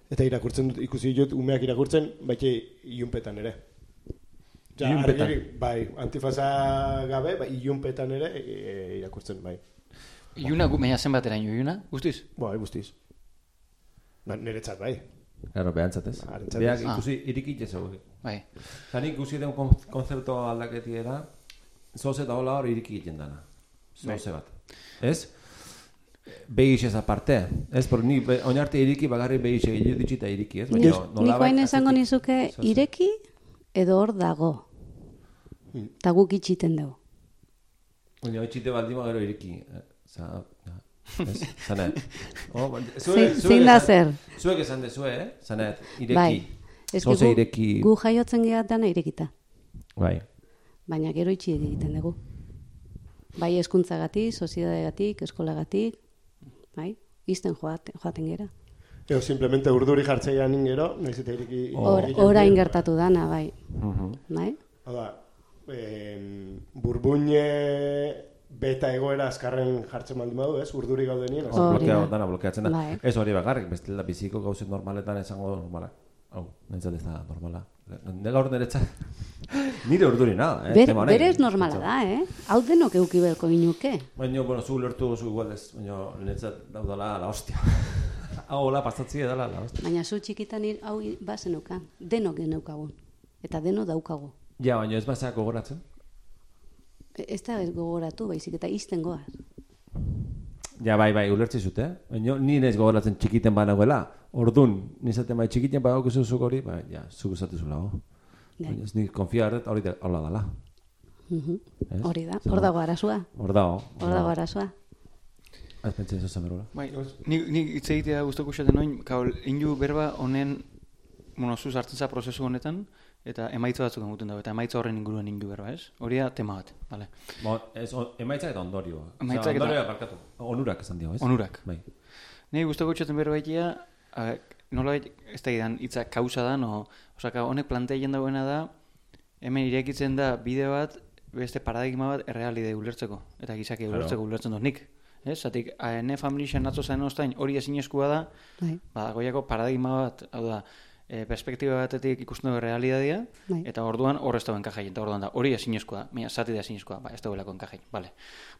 eta irakurtzen dut, ikusi dut umeak irakurtzen, baita ilunpetan ere. Ja, Ilunpetan? argi- bai, antifasa gabe, bai, ilunpetan ere e, irakurtzen, bai. Iuna, gu- baina zenbateraino, iuna, guztiz? Bai, guztiz. Ba, niretzat, bai. Claro, behantzat ez. Harentzat Beak ez. ikusi irikit ez hau. Bai. Nik ikusi den kon- konzeptu aldaketiera, zoze eta hola hor iriki egiten dana. Zoze bat. Ez? Begixez aparte, ez, por ni oin arte iriki bagarri begixe gile ditxita iriki, ez? Baina nik nolabait orain esango nizuke Zoze. ireki edo hor dago. Ta guk itxiten dugu. Baina itxite baldin gero iriki. eh, Za, ez, zanet. Oh, ba- zuek- zuek zein da zer? Zuek esan dezue, eh? Zanet, ireki. Bai. Ez gu- ireki. Gu jaiotzen geha dana irekita. Bai. Baina gero itxi egiten dugu. Bai hezkuntzagatik, sozietateagatik, eskolagatik, bai, izten joate, joaten gera. Eo, simplemente urduri jartzeian ingero, naiz eta iriki... Or, iriki- orain gertatu dana, bai. Mhm. Bai? Hau da, em, burbuine beta egoera azkarren jartzen baldin badu, ez? Urduri gaudenien. Hori da. Blokeo, dana blokeatzen da. Bai. Ez hori bakarrik, bestela biziko gauzen normaletan esango normala. Hau, nintzat ez da normala. Ne gaur niretzat, nire urdurina, eh? Ber, berez normala da, eh? Hau denok euki belko inuke. Baina, bueno, zu lertu zu igual ez, baina niretzat daudala la hostia. Hau, hola, pastatzi edala la hostia. Baina zu txikitan ir- hau bazenukan, denok geneukagun. Eta deno daukagu. Ja, baina ez bazak gogoratzen. E- Ez da ez gogoratu, baizik eta izten goaz. Ja, bai, bai, ulertzi zute, eh? Baina ni naiz gogoratzen txikiten banagoela. Ordun, nizaten bai txikiten badago zuzuk hori, ba, ja, zuk esatu zula, ho. Bai. Baina ez ni konfia hartet hori da- hola dala. Mhm. Hori da, hor dago arazoa. Hor dago. Hor dago arazoa. Ez pentsa ez zemerula. Bai, nik, nik hitz egitea guztoko xaten noin, kaul, inju berba honen, bueno, zuz hartzen za prozesu honetan, eta emaitza batzuk egiten dago, eta emaitza horren inguruan inju berba, ez? Hori da tema bat, bale. Bo, ez, o, emaitzak eta ondorioa. Emaitzak Osea, eta- ondorioa barkatu. Onurak esan dio, ez? Onurak. Bai. Ni gustoko txaten berba egitea, nola ez da idan, hitza kausa da, no, osaka, honek planteatzen dagoena da, hemen irekitzen da bide bat, beste paradigma bat errealide ulertzeko, eta gizaki Claro. ulertzeko ulertzen dut nik. Ez, zatik, ne familixen atzo zain ostain hori ezinezkoa da, Bai, ba, goiako paradigma bat, hau da, e, perspektiba batetik ikusten dugu realitatea, Bai. eta orduan hor ez dago enkajaien, eta orduan da, hori ezinezkoa da, baina zati da ezinezkoa, ba, ez dagoelako enkajaien, bale.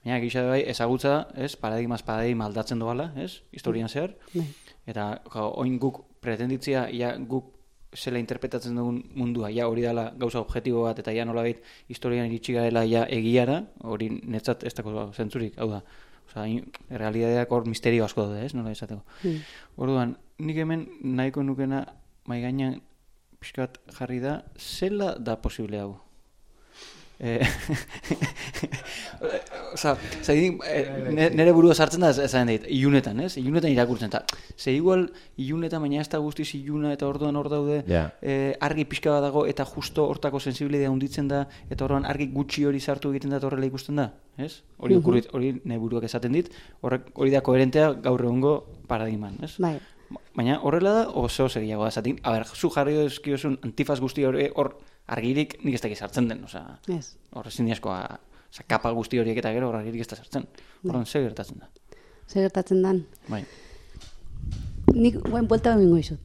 Baina gisa bai, ezagutza da, ez, paradigmaz paradigma aldatzen doala, ez, historian zehar, bai. Eta jo, oin guk pretenditzia, ja guk zela interpretatzen dugun mundua, ja hori dela gauza objektibo bat, eta ja nolabait historian iritsi garela ja egiara, hori netzat ez dago zentzurik, hau da, Osa, realitateak hor misterio asko daude, ez, nola esateko. Mm. Orduan, nik hemen nahiko nukena mai gainean pixkat jarri da, zela da posible hau? Eh, Osa, zain, eh, nere burua sartzen da, esan dit, ilunetan, ez? Ilunetan irakurtzen, eta ze igual ilunetan, baina ez da guztiz iluna, eta orduan hor daude, Ja. eh, argi pixka bat dago, eta justo hortako sensibilidea hunditzen da, eta orduan argi gutxi hori sartu egiten da, horrela ikusten da, ez? Hori okurrit, hori ne buruak esaten dit, horrek hori da koherentea gaur egungo paradigman, ez? Bai, Baina horrela da, oso segiago da, zatin, a ber, zu jarri dozkiozun antifaz guzti hori hor argirik nik ez dakit sartzen den, osea, ez. hor ezin oza, kapa guzti horiek eta gero hor argirik ez da sartzen. Horren, ze gertatzen da. Zer gertatzen dan? Bai. Nik guen buelta egingo izut.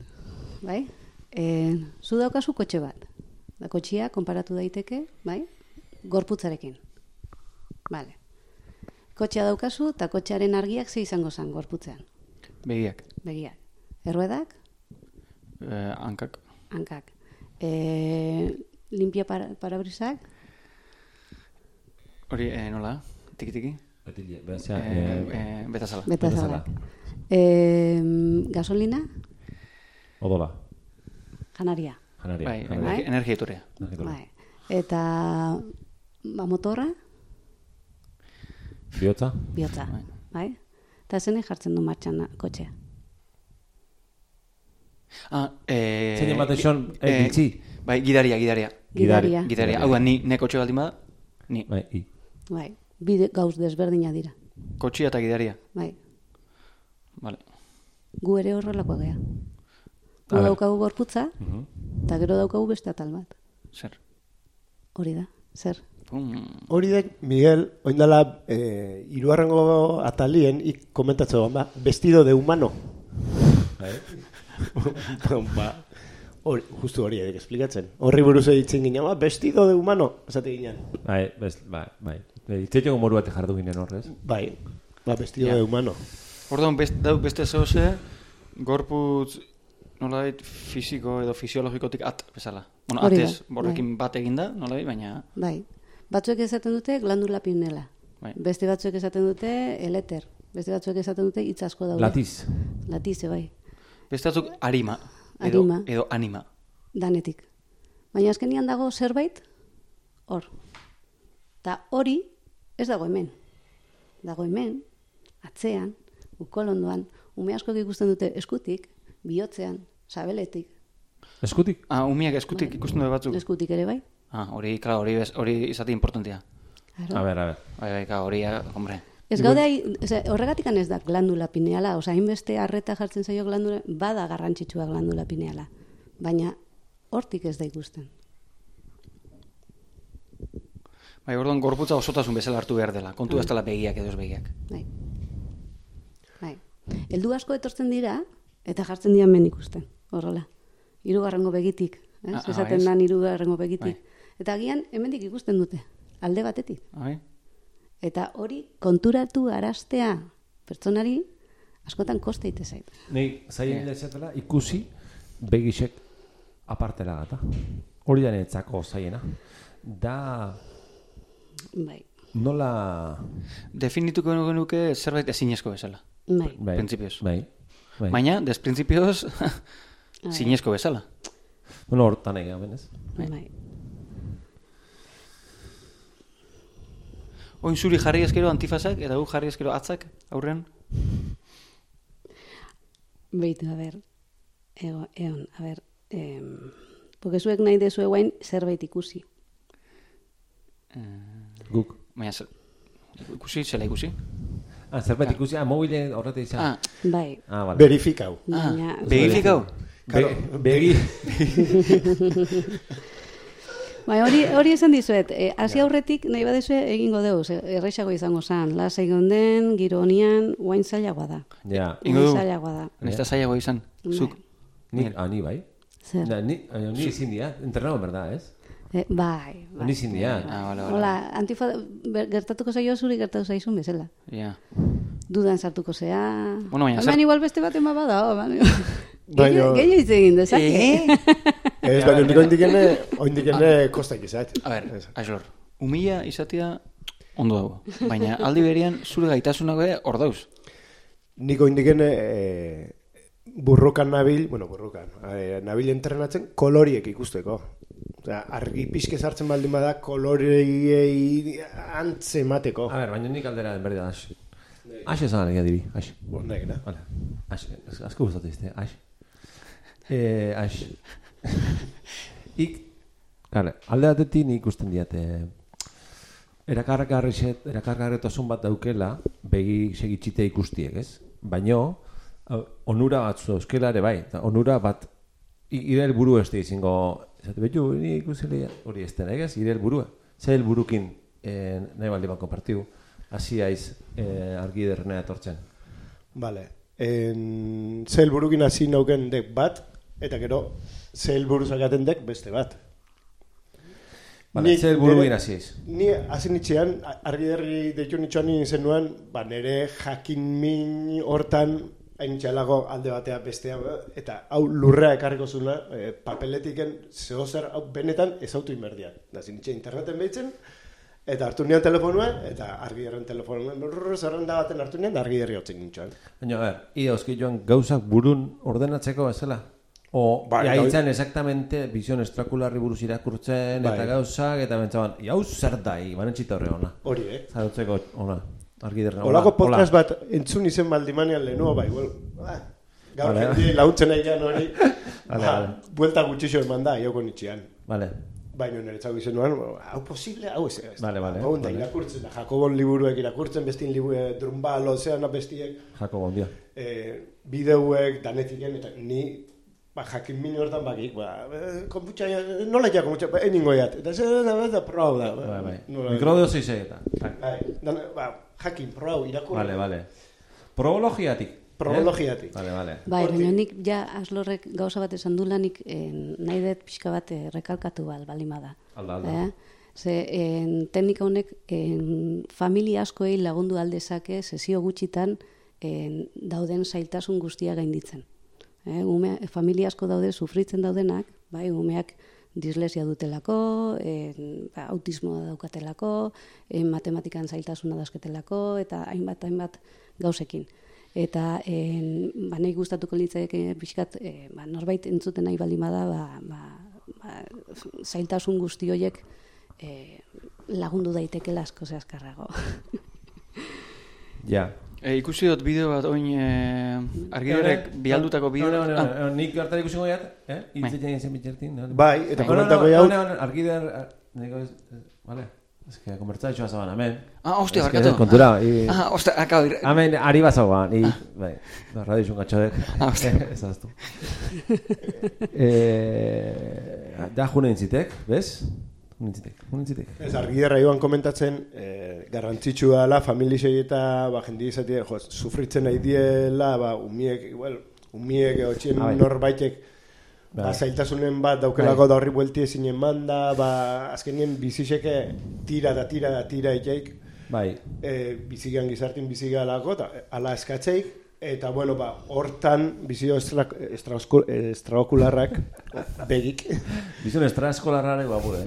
Bai? E, zu daukazu kotxe bat. Da kotxea konparatu daiteke, bai? Gorputzarekin. Vale. Kotxea daukazu eta kotxearen argiak ze izango zen gorputzean. Begiak, Begiak. Erruedak, eh, hankak, hankak. E, limpia para, parabrisak, hori, eh, nola, tiki-tiki, Betile, bezea, eh, eh, eh, betazala. betazalak. E, gasolina, odola, janaria. janaria. Bai, janaria. energia, energia iturea. Bai. Eta ba, motorra, Bihotza? bihotza. Bai. Bai? Eta zenek jartzen du martxan kotxea. Ah, eh... Zein ematen zon, eh, giltzi? Bai, gidaria, gidaria. Gidaria. Gidaria, hau da, ni, ne kotxe baldin bada, ni, Bai, i. Bai. Bide gauz desberdina dira. kotxia eta gidaria. Bai. Vale. Gu ere horrelakoa gea. A Gu ber. daukagu gorputza, Mhm. eta gero daukagu beste atal bat. Zer. Hori da, zer? Pum. Hori dek, Miguel, oindala, eh, iruarrengo atalien, ik komentatzen ba, vestido de humano. Bai. ba, hori, justu hori edek esplikatzen. Horri buruz egitzen ginen, ba, vestido de humano, esate ginen. Bai, bez, bai, bai. Itzetxeko moru bat jardu ginen horrez. Bai, ba, vestido Ja. de humano. Orduan, best, dau beste zehose, gorputz, nolabait, fisiko edo fisiologikotik at, bezala. Bueno, Hori atez, borrekin bat eginda, nolabait, baina, Bai. Batzuek esaten dute glandula pinela. Bai. Beste batzuek esaten dute eleter. Beste batzuek esaten dute hitz asko daude. Latiz. Latize bai, Beste batzuk arima. Edo, Arima. edo anima. danetik. Baina azkenian dago zerbait, hor. Ta hori ez dago hemen. Dago hemen, atzean, ukolondoan, ume askok ikusten dute eskutik, bihotzean, sabeletik, Eskutik? Ah, umiak eskutik ikusten dut batzuk. eskutik ere bai. Ah, hori, claro, hori, hori izate importantia. Claro. A ber, a ber. Bai, bai, claro, hori, ah, hombre. Ez gaude, horregatik ez da glandula pineala, oza, hainbeste harreta jartzen zaio glandula, bada garrantzitsua glandula pineala. Baina hortik ez da ikusten. Bai, orduan gorputza osotasun bezala hartu behar dela. Kontu ez dela begiak edo ez begiak. Bai. Bai. Heldu asko etortzen dira, eta jartzen dira hemen ikusten, horrela. Hirugarrengo begitik, eh? Ah, ah, esaten bai, da hirugarrengo begitik. Bai. Eta agian hemendik ikusten dute, alde batetik. Bai? Eta hori konturatu araztea pertsonari askotan koste ite zait. Nei, zaien yeah. ikusi begisek apartela gata. Hori da netzako zaiena. Da Bai. nola... Definituko genuke zerbait ezinezko bezala. Bai. Bai, Printzipioz. Bai. bai. Baina, desprintzipioz, zinezko bezala. Bueno, hortan egin gaben, ez? Bai. Oin zuri jarri eskero antifasak, eta gu jarri eskero atzak, aurrean? Beitu, a ber, ego, egon, a ber, em, porque zuek nahi dezue guain zerbait ikusi. Guk. Baina, zer, ikusi, zela ikusi? Ah, zerbait ikusi, ah, mobile horretik izan. Ah, Bai, ah vale. Verifikau. ah baina... begifikau? Be, begi. Bai, hori, hori esan dizuet, e, hasi aurretik nahi badezue egingo dugu, ze, errexago izango zan, lasa egon den, giro honian, guain zailagoa da. Ja. Ingo Guain du. zailagoa da. Nesta zailago izan, zuk. Ni, ah, ni bai. Zer? Na, ni, ah, ni ezin dia, entrenado, verdad, ez? E, bai, bai. Ni ezin dia. Ah, bale, bale. Hola, antifa, ber- gertatuko zaio zuri gertatu zaizun bezala. Ja. Dudan sartuko zea. Bueno, baina Hemen zer- igual beste bat ema bada, oh, baina... Baina- Gehiago hitz egin dezake. Ez, baina nik oindikene, oindikene kostak izat. A ber, Aixlor, umila izatea ondo dago. Baina aldi berian zure gaitasunak ere hor dauz. Nik oindikene e, burrukan nabil, bueno, burrukan, e, nabil entrenatzen koloriek ikusteko. Osea, argi pixke sartzen baldin bada kolorei antze emateko. A ber, baina nik aldera den da, Ax. Ax esan ari diri, Ax. Bon, nahi, na? Vale. Ax, az- asko gustatu izte, Ax. Eh, Ax. Ik, kare, alde batetik nik ikusten diate, erakargarriset, erakargarretasun bat daukela, begi segitxite ikustiek, ez? Baino, onura batzu euskela ere bai, onura bat, ire helburu ez da izango, esate betu, ni ikusile hori ez den, egez, ire helburua. Ze helburukin eh, nahi baldi bako partiu, hasi aiz eh, argi derrenea etortzen. Vale. En, ze helburukin hasi nauken dek bat, eta gero, ze helburu zakaten dek beste bat. Vale, Ni- ze helburukin nire- hasi aiz. Ni hasi nitxean, argi derri deitu nitxoan nintzen nuen, ba, nire jakin min hortan, hain txalago alde batea bestea, eta hau lurrea ekarriko zuna, e, papeletiken zehozer, hau benetan ez autu inberdian. Da, zinitxe interneten behitzen, eta hartu nian telefonua, eta argi derren telefonua, zerrenda baten hartu nian, argi derri hotzen nintxoan. Baina, ber, euski joan gauzak burun ordenatzeko bezala? O, Bai, ja, bai. hitzen exactamente vision estrakularri buruz irakurtzen, Bai. eta gauzak, eta bentsaban, jau zer da, banetxita horre ona. Hori, eh? Zarutzeko, ona, argi derren, Olako podcast bat entzun izen baldimanean lehenua, bai, well, ah, gaur Vale. jendi launtzen nahi hori, Vale, ba, vale. buelta gutxixo eman da, joko nitxean. Vale, Baina nire txau izen nuen, hau posible, hau ez. ez. Vale, vale, Hau vale. irakurtzen, da, Jakobon liburuek irakurtzen, bestin liburu, drumbal, ozean, bestiek, jako bondia. e, bideuek, danetiken, eta ni, ba, jakin min hortan bakik, ba, eh, konputxa, nola ja konputxa, ba, eningo jat, eta ze, da, da, da, proau da. ba, Bai, bai. nola- Mikrodio zei eta. Bai, dan, ba, jakin, proau, irakur. Vale, vale. Prologiatik. Prologiatik. Eh? Vale, vale. Bai, baina nik ja aslorrek gauza bat esan du lanik en, nahi dut pixka bat eh, rekalkatu bal, balima da. Alda, alda. Eh? Ze, en, teknika honek en, familia askoei lagundu aldezake sesio gutxitan en, dauden zailtasun guztia gainditzen. Eh, ume, familia asko daude sufritzen daudenak, bai, umeak dislesia dutelako, en, ba, autismoa daukatelako, en, matematikan zailtasuna dauzketelako, eta hainbat, hainbat gauzekin. Eta en, ba, nahi gustatuko litzaike pixkat e, ba, norbait entzuten nahi baldin bada ba, ba, ba, zailtasun guzti horiek e, lagundu daitekela asko zehazkarrago. Ja. E, ikusi dut bideo bat oin e, argidorek bialdutako bideo No, no, bat. no, no, nik hartara ikusi goiat, eh? Itzetan izan bitxertin. no? Bai, eta komentako jau, no, no, argider, ar- nego ez, eh, vale. Ez que konbertza itxoa zaban, amen. Ah, hostia, Ez que barkatu. Kontura, i... Ah, ostia, akabo. Amen, ari bazagoan, i... Bai, no, radio isun gatxodek. Ah, hostia. Ez aztu. eh, da june intzitek, bez? June intzitek. Ez argiderra joan komentatzen, eh, garrantzitsua dela familisei eta ba, jendi izatea, jo, sufritzen nahi diela, ba, umiek, igual, umiek edo txien Ah, bai. norbaitek, ba, Bai. zailtasunen bat daukelako da horri buelti ezin eman da, ba, azkenien biziseke tira da tira da tira iteik, Bai, e, bizigan gizartin bizigalako, eta ala eskatzeik, eta bueno, ba, hortan bizio estra, estraosku- estraokularrak begik, bizun estraeskolarrare babude.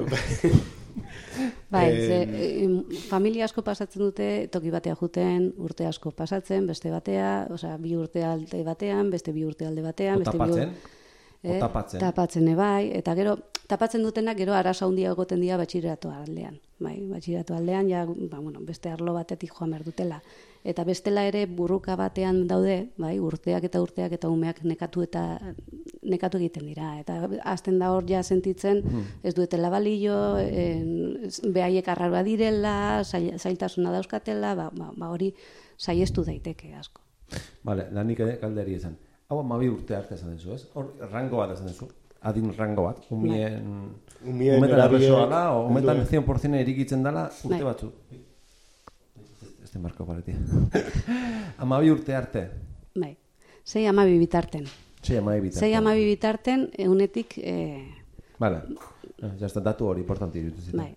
Bai, Em, ze, familia asko pasatzen dute, toki batea juten, urte asko pasatzen, beste batea, osea, bi urte alde batean, beste bi urte alde batean, beste bi Tapatzen, urte... o tapatzen. Tapatzen ebai, eta gero, tapatzen dutenak gero arazo handia egoten dira batxiratu aldean. Bai, batxiratu aldean, ja, ba, bueno, beste arlo batetik joan behar dutela. Eta bestela ere burruka batean daude, bai, urteak eta urteak eta umeak nekatu eta nekatu egiten dira. Eta hasten da hor ja sentitzen, ez duetela balio, en, behaiek arraroa direla, zail- zailtasuna dauzkatela, ba, ba, ba hori saiestu daiteke asko. Vale, da nik galderi esan. Hau amabi urte arte esan duzu, ez? Hor, rango bat esan duzu. Adin rango bat. Umien... Umien umetan erabiek, erresoa da, o umetan helduek. 100% erikitzen dela urte Bai. batzu. Este marko paretia. amabi urte arte. Bai, zei amabi bitarten. Sí, amabi bitartean. Zei amabi bitarten, eunetik, eh, Vale. Eh, Ja está datu hori importante iruditu zitu. bai,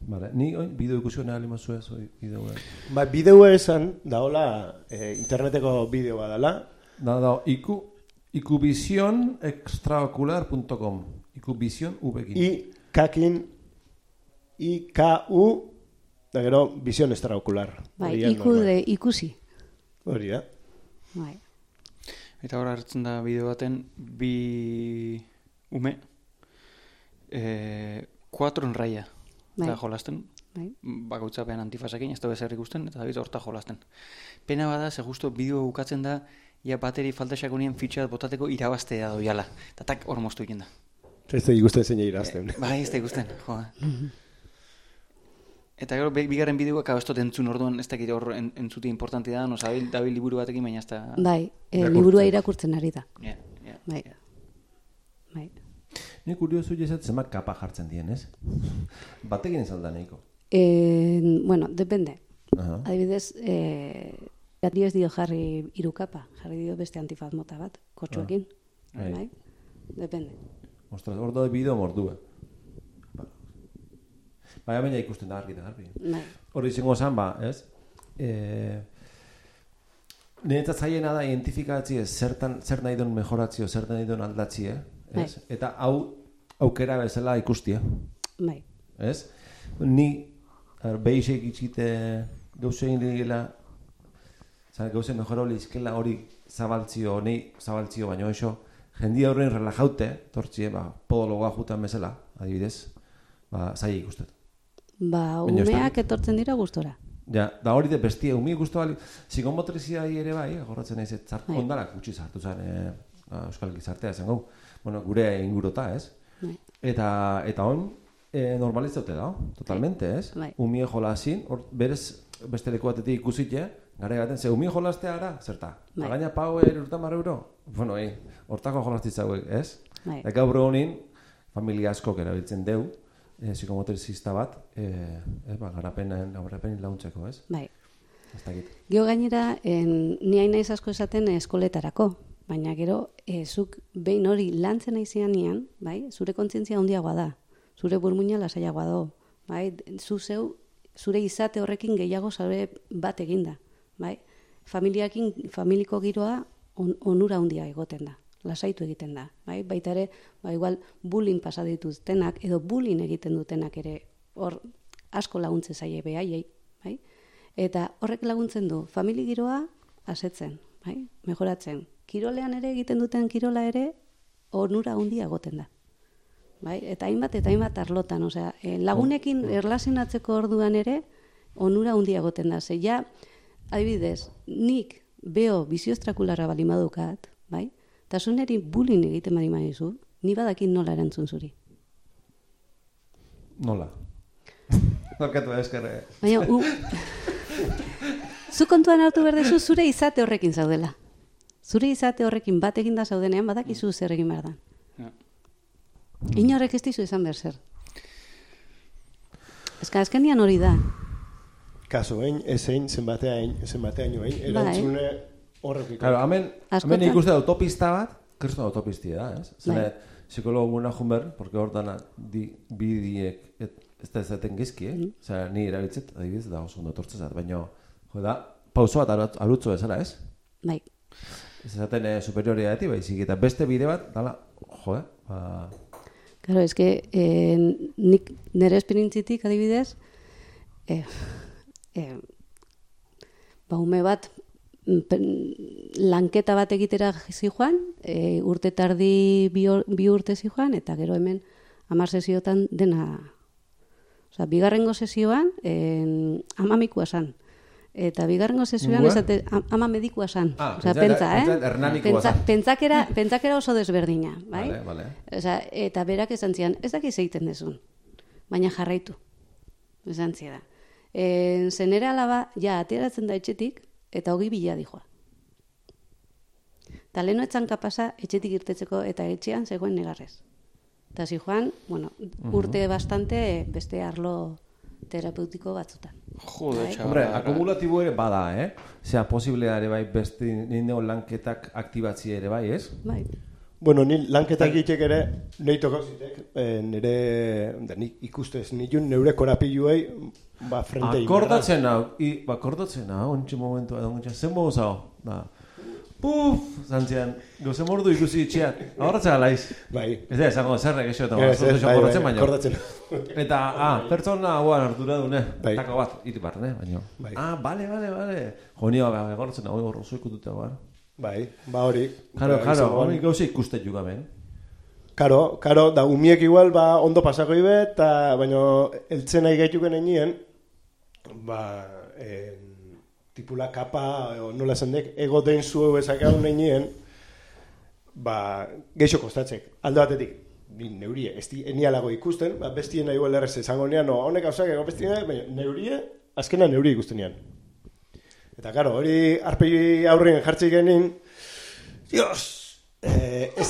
Vale. Ni oin bideo ikusi hona alima zuez, oi bideo. Ba, bideoa esan, daola, e, interneteko bideo badala, Da, da, iku, ikuvisionextraocular.com Ikuvision ubekin. i kakin, i k u, da gero, vision extraocular. bai, Hori da iku normal. de ikusi. Hori da. Bai, Eta hor hartzen da bideo baten bi ume e, kuatro enraia. Bai. Eta jolasten, bai, bakautzapean antifasakin, ez da bezer ikusten, eta dabiz horta jolasten. Pena bada, ze justo bideo bukatzen da, ja bateri falta xakonien fitxat botateko irabaztea doiala. Eta tak hor moztu egin da. Ez da ikusten zein irazten. Bai, ez da ikusten, jo. Eta gero, bigarren bideoak dut entzun orduan, ez dakit hor en, entzuti importanti da, no, dabil, dabil liburu batekin, baina ez da... bai, e, liburua irakurtzen ari da. Ja, ja, Bai. ja. Bai. Ni kuriosu jesat zenbat kapa jartzen dien, ez? Batekin ez alda nahiko. E, bueno, depende. Aha. Adibidez, e, gati ez dio jarri hiru kapa, jarri dio beste antifaz mota bat, kotxuekin. Bai. Bai. Depende. Ostras, hor da bideo mordua. Ba. Baina baina ikusten da argi eta garbi. Bai. Hori izango zan, ba, ez? E, Niretzat zaiena da identifikatzi ez, zertan, zer nahi duen mejoratzi, o zer nahi duen aldatzi, eh? ez? Eta hau aukera bezala ikustia, Bai. ez? Ni behixek itxite gauzein digela, zara, gauze mejora hori izkela hori zabaltzio, nei zabaltzio, baino eso, jendia horren relajaute, tortzie, ba, podologoa jutan bezala, adibidez, ba, zai ikustet. Ba, umeak etortzen dira gustora. Ja, da hori de bestia, umi guztu bali, psikomotriziai ere bai, agorratzen naiz, zart, Bai. ondarak gutxi sartu zen e, euskal gizartea zen gau, bueno, gure ingurota, ez? Bai. Eta, eta on, e, normalizaute da, totalmente, ez? Bai. Umie jolasin, hor, berez, beste leku batetik ikusite, gara baten, ze umie jolastea ara, zerta? Bai. Againa pau erurtan mar euro? Bueno, ei, hortako jolastitzauek, ez? Bai. Eta gaur honin, familia askok erabiltzen deu, e, psikomotrizista bat, e, e, ba, garapenan, garapenin launtzeko, ez? Bai. Ez dakit. Gero gainera, en, ni hain naiz asko esaten eskoletarako, baina gero, e, zuk behin hori lantzen aizean bai, zure kontzientzia handiagoa da, zure burmuina lasaiagoa do, bai, zu zeu, zure izate horrekin gehiago zabe bat eginda, bai, familiakin, familiko giroa on, onura handia egoten da, lasaitu egiten da, bai, baita ere, ba, igual, bullying pasa dituztenak, edo bullying egiten dutenak ere, hor, asko laguntze zaie behaiei, bai, Eta horrek laguntzen du, famili giroa asetzen, bai? Mejoratzen. Kirolean ere egiten duten kirola ere onura handia egoten da. Bai? Eta hainbat eta hainbat arlotan, osea, eh, lagunekin erlazionatzeko orduan ere onura handia egoten da. Ze ja, adibidez, nik beo biziostrakularra bali madukat, bai? Eta zuneri bullying egiten bali maizu, ni badakin nola erantzun zuri. Nola? Barkatu eskerre. Baina, u... zu kontuan hartu behar dezu zure izate horrekin zaudela. Zure izate horrekin bat eginda zaudenean badakizu zer egin behar da. Ja. Inorrek ez dizu izan behar zer. Eska, azkenian hori da. Kaso egin, ezein, zenbatea egin, zenbatea egin, Bai. erantzune horrekiko. Claro, hemen, hemen ikuste da autopista bat, kriston autopistia da, ez? Zene, Bai. psikologo guna junber, porque hor dana di, bidiek et, ez da ezaten gizki, eh? Mm. Osea, ni erabiltzet, adibidez, da oso ondo etortzen zat, baina, jo da, pauso bat arut- arutzo bezala, ez? Bai. Ez ezaten eh, superioriadeti, baizik, eta beste bide bat, dala, jo, eh? Ba, Claro, es que eh, nik nire esperientzitik adibidez, eh, eh, ba, ume bat lanketa bat egitera zijoan, eh, urte tardi bi, or- bi urte zijoan, eta gero hemen hamar sesiotan dena, Osea, bigarrengo sesioan, eh, amamikua san. Eta bigarrengo sesioan esate, am- ama medikua san. Ah, Osea, pentsa- eh? pentsa zan. pentsakera, pentsakera oso desberdina, bai? Vale, vale. Osea, eta berak esan zian, ez dakiz egiten dezun, baina jarraitu. Esan zidan. E, zenere alaba, ja, ateratzen da etxetik, eta hogi bila dijoa. Eta leheno etzan kapasa etxetik irtetzeko eta etxean zegoen negarrez. Eta zijoan, bueno, urte bastante beste arlo terapeutiko batzutan. Jode, Bai. Hombre, akumulatibo ere bada, eh? Zea, posiblea ere bai beste nindeo lanketak aktibatzi ere bai, ez? Bai. Bueno, ni lanketak itek ere, nahi toko zitek, eh, nire, da, nik ikustez, nitun neure korapiluei, ba, frente. Akordatzen hau, i, akordatzen hau, ontsi momentu ontsi, zen modu zau, da. Puf, zantzian, goze mordu ikusi itxeat, ahorratzen alaiz. Bai. Ez da, esango zerrek eixo, eta akordatzen bai, akordatzen bai, baino. akordatzen. Eta, ah, pertsona hauan hartura dune, Bai. tako bat, iri barne, baino. Bai. Ah, bale, bale, bale. Jo, nio, akordatzen hau, hor, oso ikututa, ba. Bai, ba hori. Jaro, Ba, izango- hori gauze ikusten jugamen. Karo, karo, da umiek igual ba ondo pasako ibe, eta baino eltzen nahi gaituken einien, ba, en, tipula kapa, o nola esan dek, ego den zu bezakau einien, ba, geixo kostatzek. Alde batetik, ni neurie, ez di enialago ikusten, ba, bestien nahi errez esango nean, no, honek hausak ego bestien, baina neurie, azkena neurie ikusten nean. Eta, karo, hori arpegi aurrien jartzi genin, Dios! Eh, ez,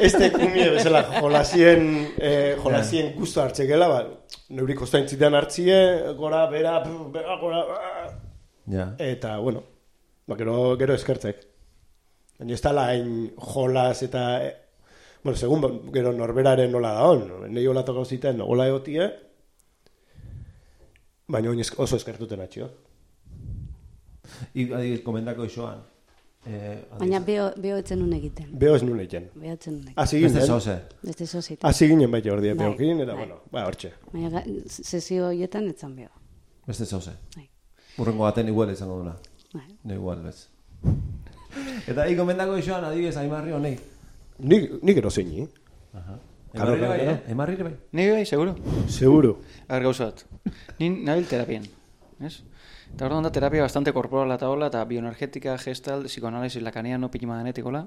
ez de kumie bezala jolasien, eh, jolasien gusto hartzekela, ba, neuri kostaintzitan hartzie, gora, bera, bera, gora, ah. Ja. eta, bueno, ba, gero, gero eskertzek. Baina ez dala hain jolas eta, eh, bueno, segun ba, gero norberaren nola da hon, nahi hola tokau ziten, hola egotie, baina oso eskertuten atxio. Adibidez, komendako isoan. Eh, Baina beho, beho etzen nun egiten. Beho ez nun egiten. Beho etzen nun egiten. Beste ginen, zoze. Beste sozit. hasi ginen baita hor die Bai, behokin, eta, bai. bueno, ba, hortxe. Baina sesio horietan etzan beho. Beste zoze. Bai. Urrengo baten igual izango duna. Bai. Ne igual, bez. Eta hi komendako isoan, adibidez, aimarri honei. Nik, nik ero zeini, Karo, Emarri karo, bai, karo. eh? Emarri bai. Ni bai, seguro. seguro. A ver, gauza bat. Ni nabil terapien, ez? Eta orduan da terapia bastante korporala eta hola, eta bioenergetika, gestal, psikoanalisis lakaniano, pilima danetikola,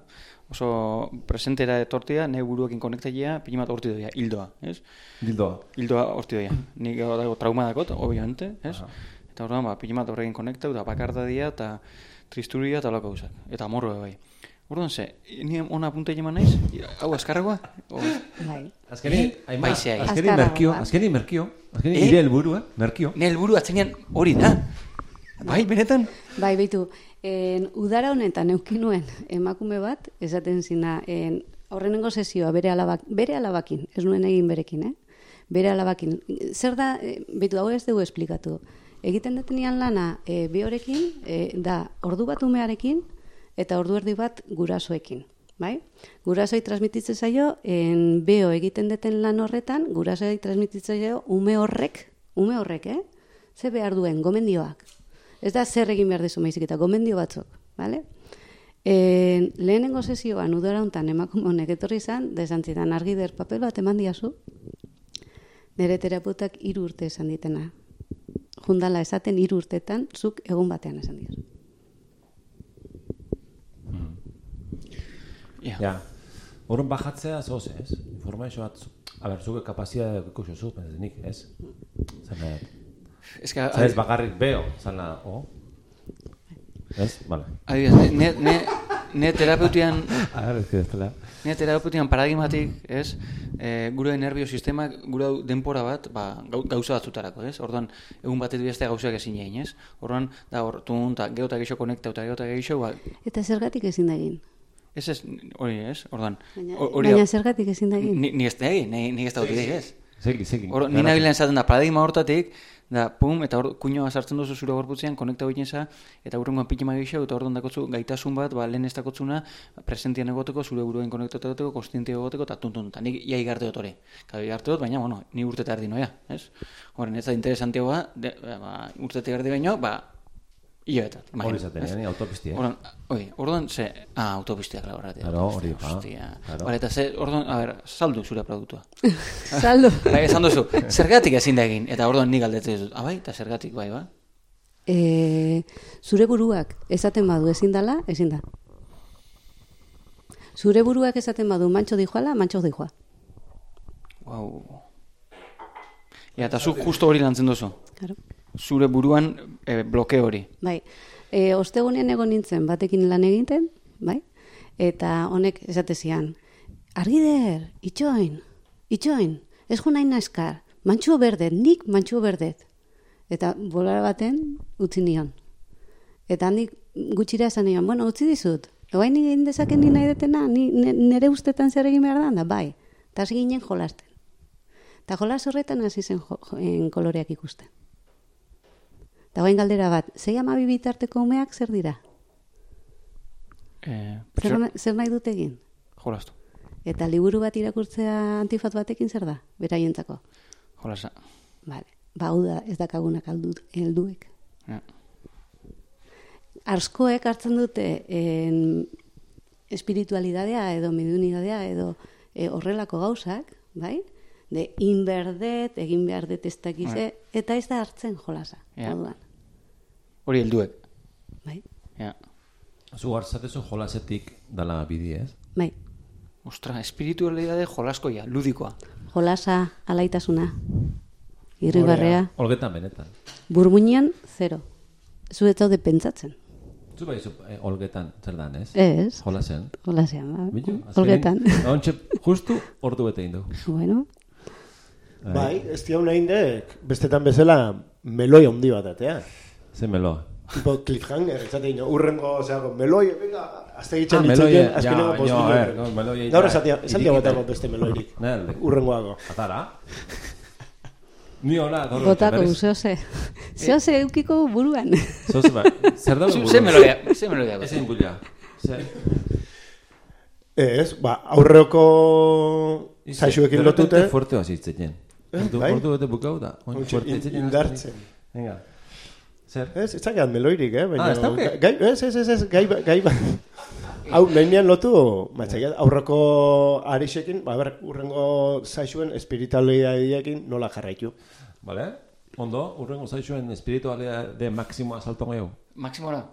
oso presentera etortia, ne buruekin konektaia, pilima horti doia, hildoa, ez? Dildoa. Hildoa horti doia. Nik dago trauma dakot, obviamente, ez? Eta orduan, ba, pilima horrekin konektau, eta bakardadia, eta tristuria, eta holako gauzak. Eta amorro bai. Orduan ze, ni ona punta eman naiz? Hau, azkarragoa? O, Bai. Azkeni, Eh? Eh? azkeni merkio, azkeni merkio, azkeni Eh? ire helburua, merkio. ne helburu atzenean hori da. Bai, benetan? Bai, beitu, en, udara honetan eukin nuen emakume bat, esaten zina, en, aurrenengo sesioa bere, alabak, bere alabakin, ez nuen egin berekin, eh? Bere alabakin. Zer da, e, beitu, hau ez dugu esplikatu. Egiten detenian lana e, behorekin, e, da, ordu bat umearekin, eta ordu erdi bat gurasoekin. Bai? Gurasoi transmititzen zaio, en beho egiten deten lan horretan, gurasoi transmititzen zaio ume horrek, ume horrek, eh? Ze behar duen, gomendioak. Ez da zer egin behar dezu maizik eta gomendio batzuk, bale? E, lehenengo sesioan udara hontan emakume honek etorri izan, da esan zidan argider papel bat eman diazu, nire terapeutak hiru urte esan ditena. Jundala esaten hiru urtetan, zuk egun batean esan diazu. Ja. Ja. Horren bajatzea zoz, ez? Informazio bat, a ber, zuke kapazia ikusi zu, ez nik, ez? Que, ez bakarrik beo, zena, o? Ez? Vale. adibidez, ne, ne, ne terapeutian, A ber, ez que ez dela. ne terapeutian paradigmatik, ez, e, gure nervio sistemak, gure denpora bat, ba, gau- gauza batzutarako, ez? Orduan, egun batetik beste gauzak ezin egin, ez? Orduan, da, hor, tun, ta, gero eta gehiago konekta, eta gero eta gehiago, ba, Eta zergatik ezin da egin? ez ez, hori, ez? Orduan, Baina, hori, baina zergatik ezin da egin? ni, ni ez da egin, ni, ni ez da dut ez? Segi. Hor, ni nabilen esaten da, paradigma hortatik, da, pum, eta hor, kuñoa sartzen duzu zure gorputzean, konekta egiten za, eta hurrengoan pitema gehiago, eta orduan dakotzu gaitasun bat, ba, lehen ez dakotzuna, presentian egoteko, zure buruen konektatu egoteko, konstiente egoteko, eta tuntun, eta nik ia igarte dut hori. Kabe igarte dut, baina, bueno, ni urte eta erdi noia, ez? Horren, ez da interesanteagoa, de, ba, urte eta erdi baino, ba, hilabetat, Hori zaten, ez? ni autopistia. Orduan, oi, orduan ze, ah, autopistiak laboratea. Claro, hori, Hostia. claro. Vale, eta ze, orduan, a ber, saldu zure produktua. Saldo. Bai, esan duzu, zergatik ezin da egin, eta orduan nik galdetzen dut, abai, eta zergatik bai, ba? E, zure buruak esaten badu ezin dala, ezin da. Zure buruak esaten badu mantxo dijoala, mantxo dijoa. Wow. Ja, eta zuk justo hori lantzen duzu. Claro. Zure buruan e, bloke hori. Bai, e, ostegunean egon nintzen batekin lan egiten, bai? Eta honek esate zian, argider, itxoin, itxoin, ez jo nahi naskar, mantxuo berdet, nik mantxuo berdet. Eta bolara baten utzi nion. Eta handik gutxira esan nion, bueno, utzi dizut, egin dezaken ni nahi detena, ni, ne- nire ustetan zer egin behar da, bai. Eta ginen jolasten. Eta jolas horretan hasi zen jo, en koloreak ikusten. Eta guain galdera bat, zei amabi bitarteko umeak zer dira? E, Zer, zer nahi dut egin? jolastu. Eta liburu bat irakurtzea antifat batekin zer da? Beraientzako. Jolasa. Vale. Ba, hau da, ez dakagunak aldu, helduek. Ja. Arskoek hartzen dute en, espiritualidadea edo medunidadea edo e, horrelako gauzak, bai? De inberdet, egin behar dut ez dakize, eta ez da hartzen jolasa. Ja. Moduan, Hori helduek. bai? Ja. Zu hartzatezu jolasetik dala bidi, ez? Bai. Ostra, espiritualidade jolaskoia, ludikoa. Jolasa, alaitasuna, irribarrea, Olgetan benetan. burmuinean, zero. Zu ez zaude pentsatzen. Zu bai, zu, eh, olgetan, zer dan, ez? Ez, Jolasen. jolasean, ba. Bitu? Olgetan. Ontxe, justu ordu bete indu. bueno, Bai, ez diau nahi indek, bestetan bezala, meloi handi bat atea. Ze meloa. Tipo cliffhanger, esate ino, urrengo, zeago, meloi, venga, azte egiten Ah, ditzaten, meloie, azkeneko ja, postu. baina, a ver, no, meloie Gaur ja, esatia, esatia irikita. botako beste meloirik. Ne alde. Urrengoago. Atara. Ni hola, gaur botako, berriz. zeose. Zeose eukiko buruan. Zoze ba, zer dago Zu- Ze melodia, ze melodia. Ez egin bulla. Ze, Ez, ba, aurreko zaixuekin lotute, Fuerte hasi itzeten. Ordu, bai. ordu bete bukau da. Indartzen. Venga. Zer? Ez, ez zakean meloirik, eh? Baina, Ah, ez dauke? gai, ez, ez, ez, ez, gai, ba- gai, ba- Hau, nahi nian lotu, zakean, aurreko arixekin, ba, ber, urrengo zaixuen espiritualidadiekin nola jarraitu. Vale? Ondo, urrengo zaizuen espiritualea de máximo asalto gehiago. Maximora.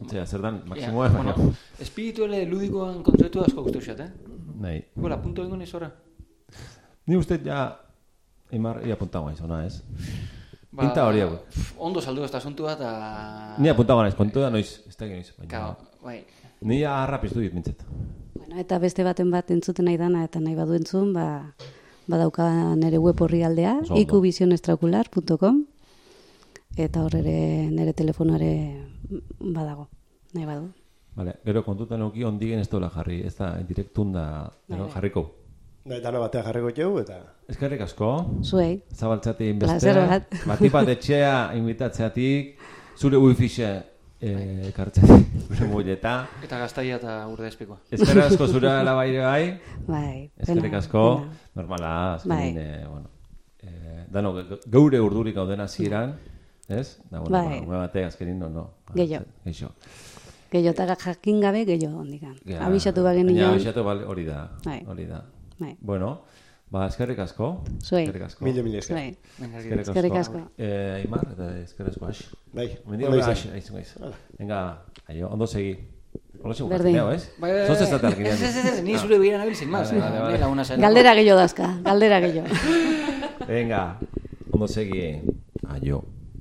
Osea, zer dan, Ja, maximoa. bueno, espirituale ludikoan kontzeptu asko guztu xat, eh? Nahi. Bola, punto egon izora. Ni uste ja, imar, ia puntago naiz, ona ez? Ba, Pinta hori hau. Ondo saldu ez da asuntua, eta... Ni apuntago naiz, kontu da noiz, ez da noiz. Baina, Kao, bai. ni piztu dit mintzet. bueno, eta beste baten bat entzuten nahi dana eta nahi badu entzun, ba, badauka nere web horri aldea, ikubisionestrakular.com eta hor ere nere telefonoare badago, nahi badu. Vale, gero kontutan euki ondigen ez dola jarri, ez da direktun da, Bai. jarriko. Da, dana batea jarriko txeu, eta... Eskerrik asko, Zuei, zabaltzatik beste, Plazer bat. bati bat etxea invitatzeatik, zure wifixe eh, ekartzetik, gure muleta. Eta gaztaia eta urde espikoa. Eskerrik asko zure alabaire bai, bai. eskerrik asko, pena. normala, azkenin, Bai. eh, bueno, eh, dano, ge- geure urdurik gauden hasieran, Ez? Da, bueno, Bai. ba, ume batek azkenin no, no. Gehiago. ze- Geixo. Gehiotara jakin gabe gehiago ondikan. Ja, Abisatu Baina bagenian. abisatu bal, hori da. Bai. Hori da. Bai. Bueno, ba, eskerrik asko. Zuei. Eskerrik asko. Mila, mila esker. Zuei. Venga, Eskerrik asko. Eskerrik asko. Eh, Aimar, eta eskerrik asko, Ax. Bai, Mendio, ondo Ax, izan. aizu gaiz. Venga, aio, ondo segi. Hola, segu Berdin. ez? Bai, bai, bai. talginean. Ez, ez, ez, ez, ni zure begira nabil sin más. Galdera gehiago dazka, galdera gehiago. Venga, ondo segi. Aio.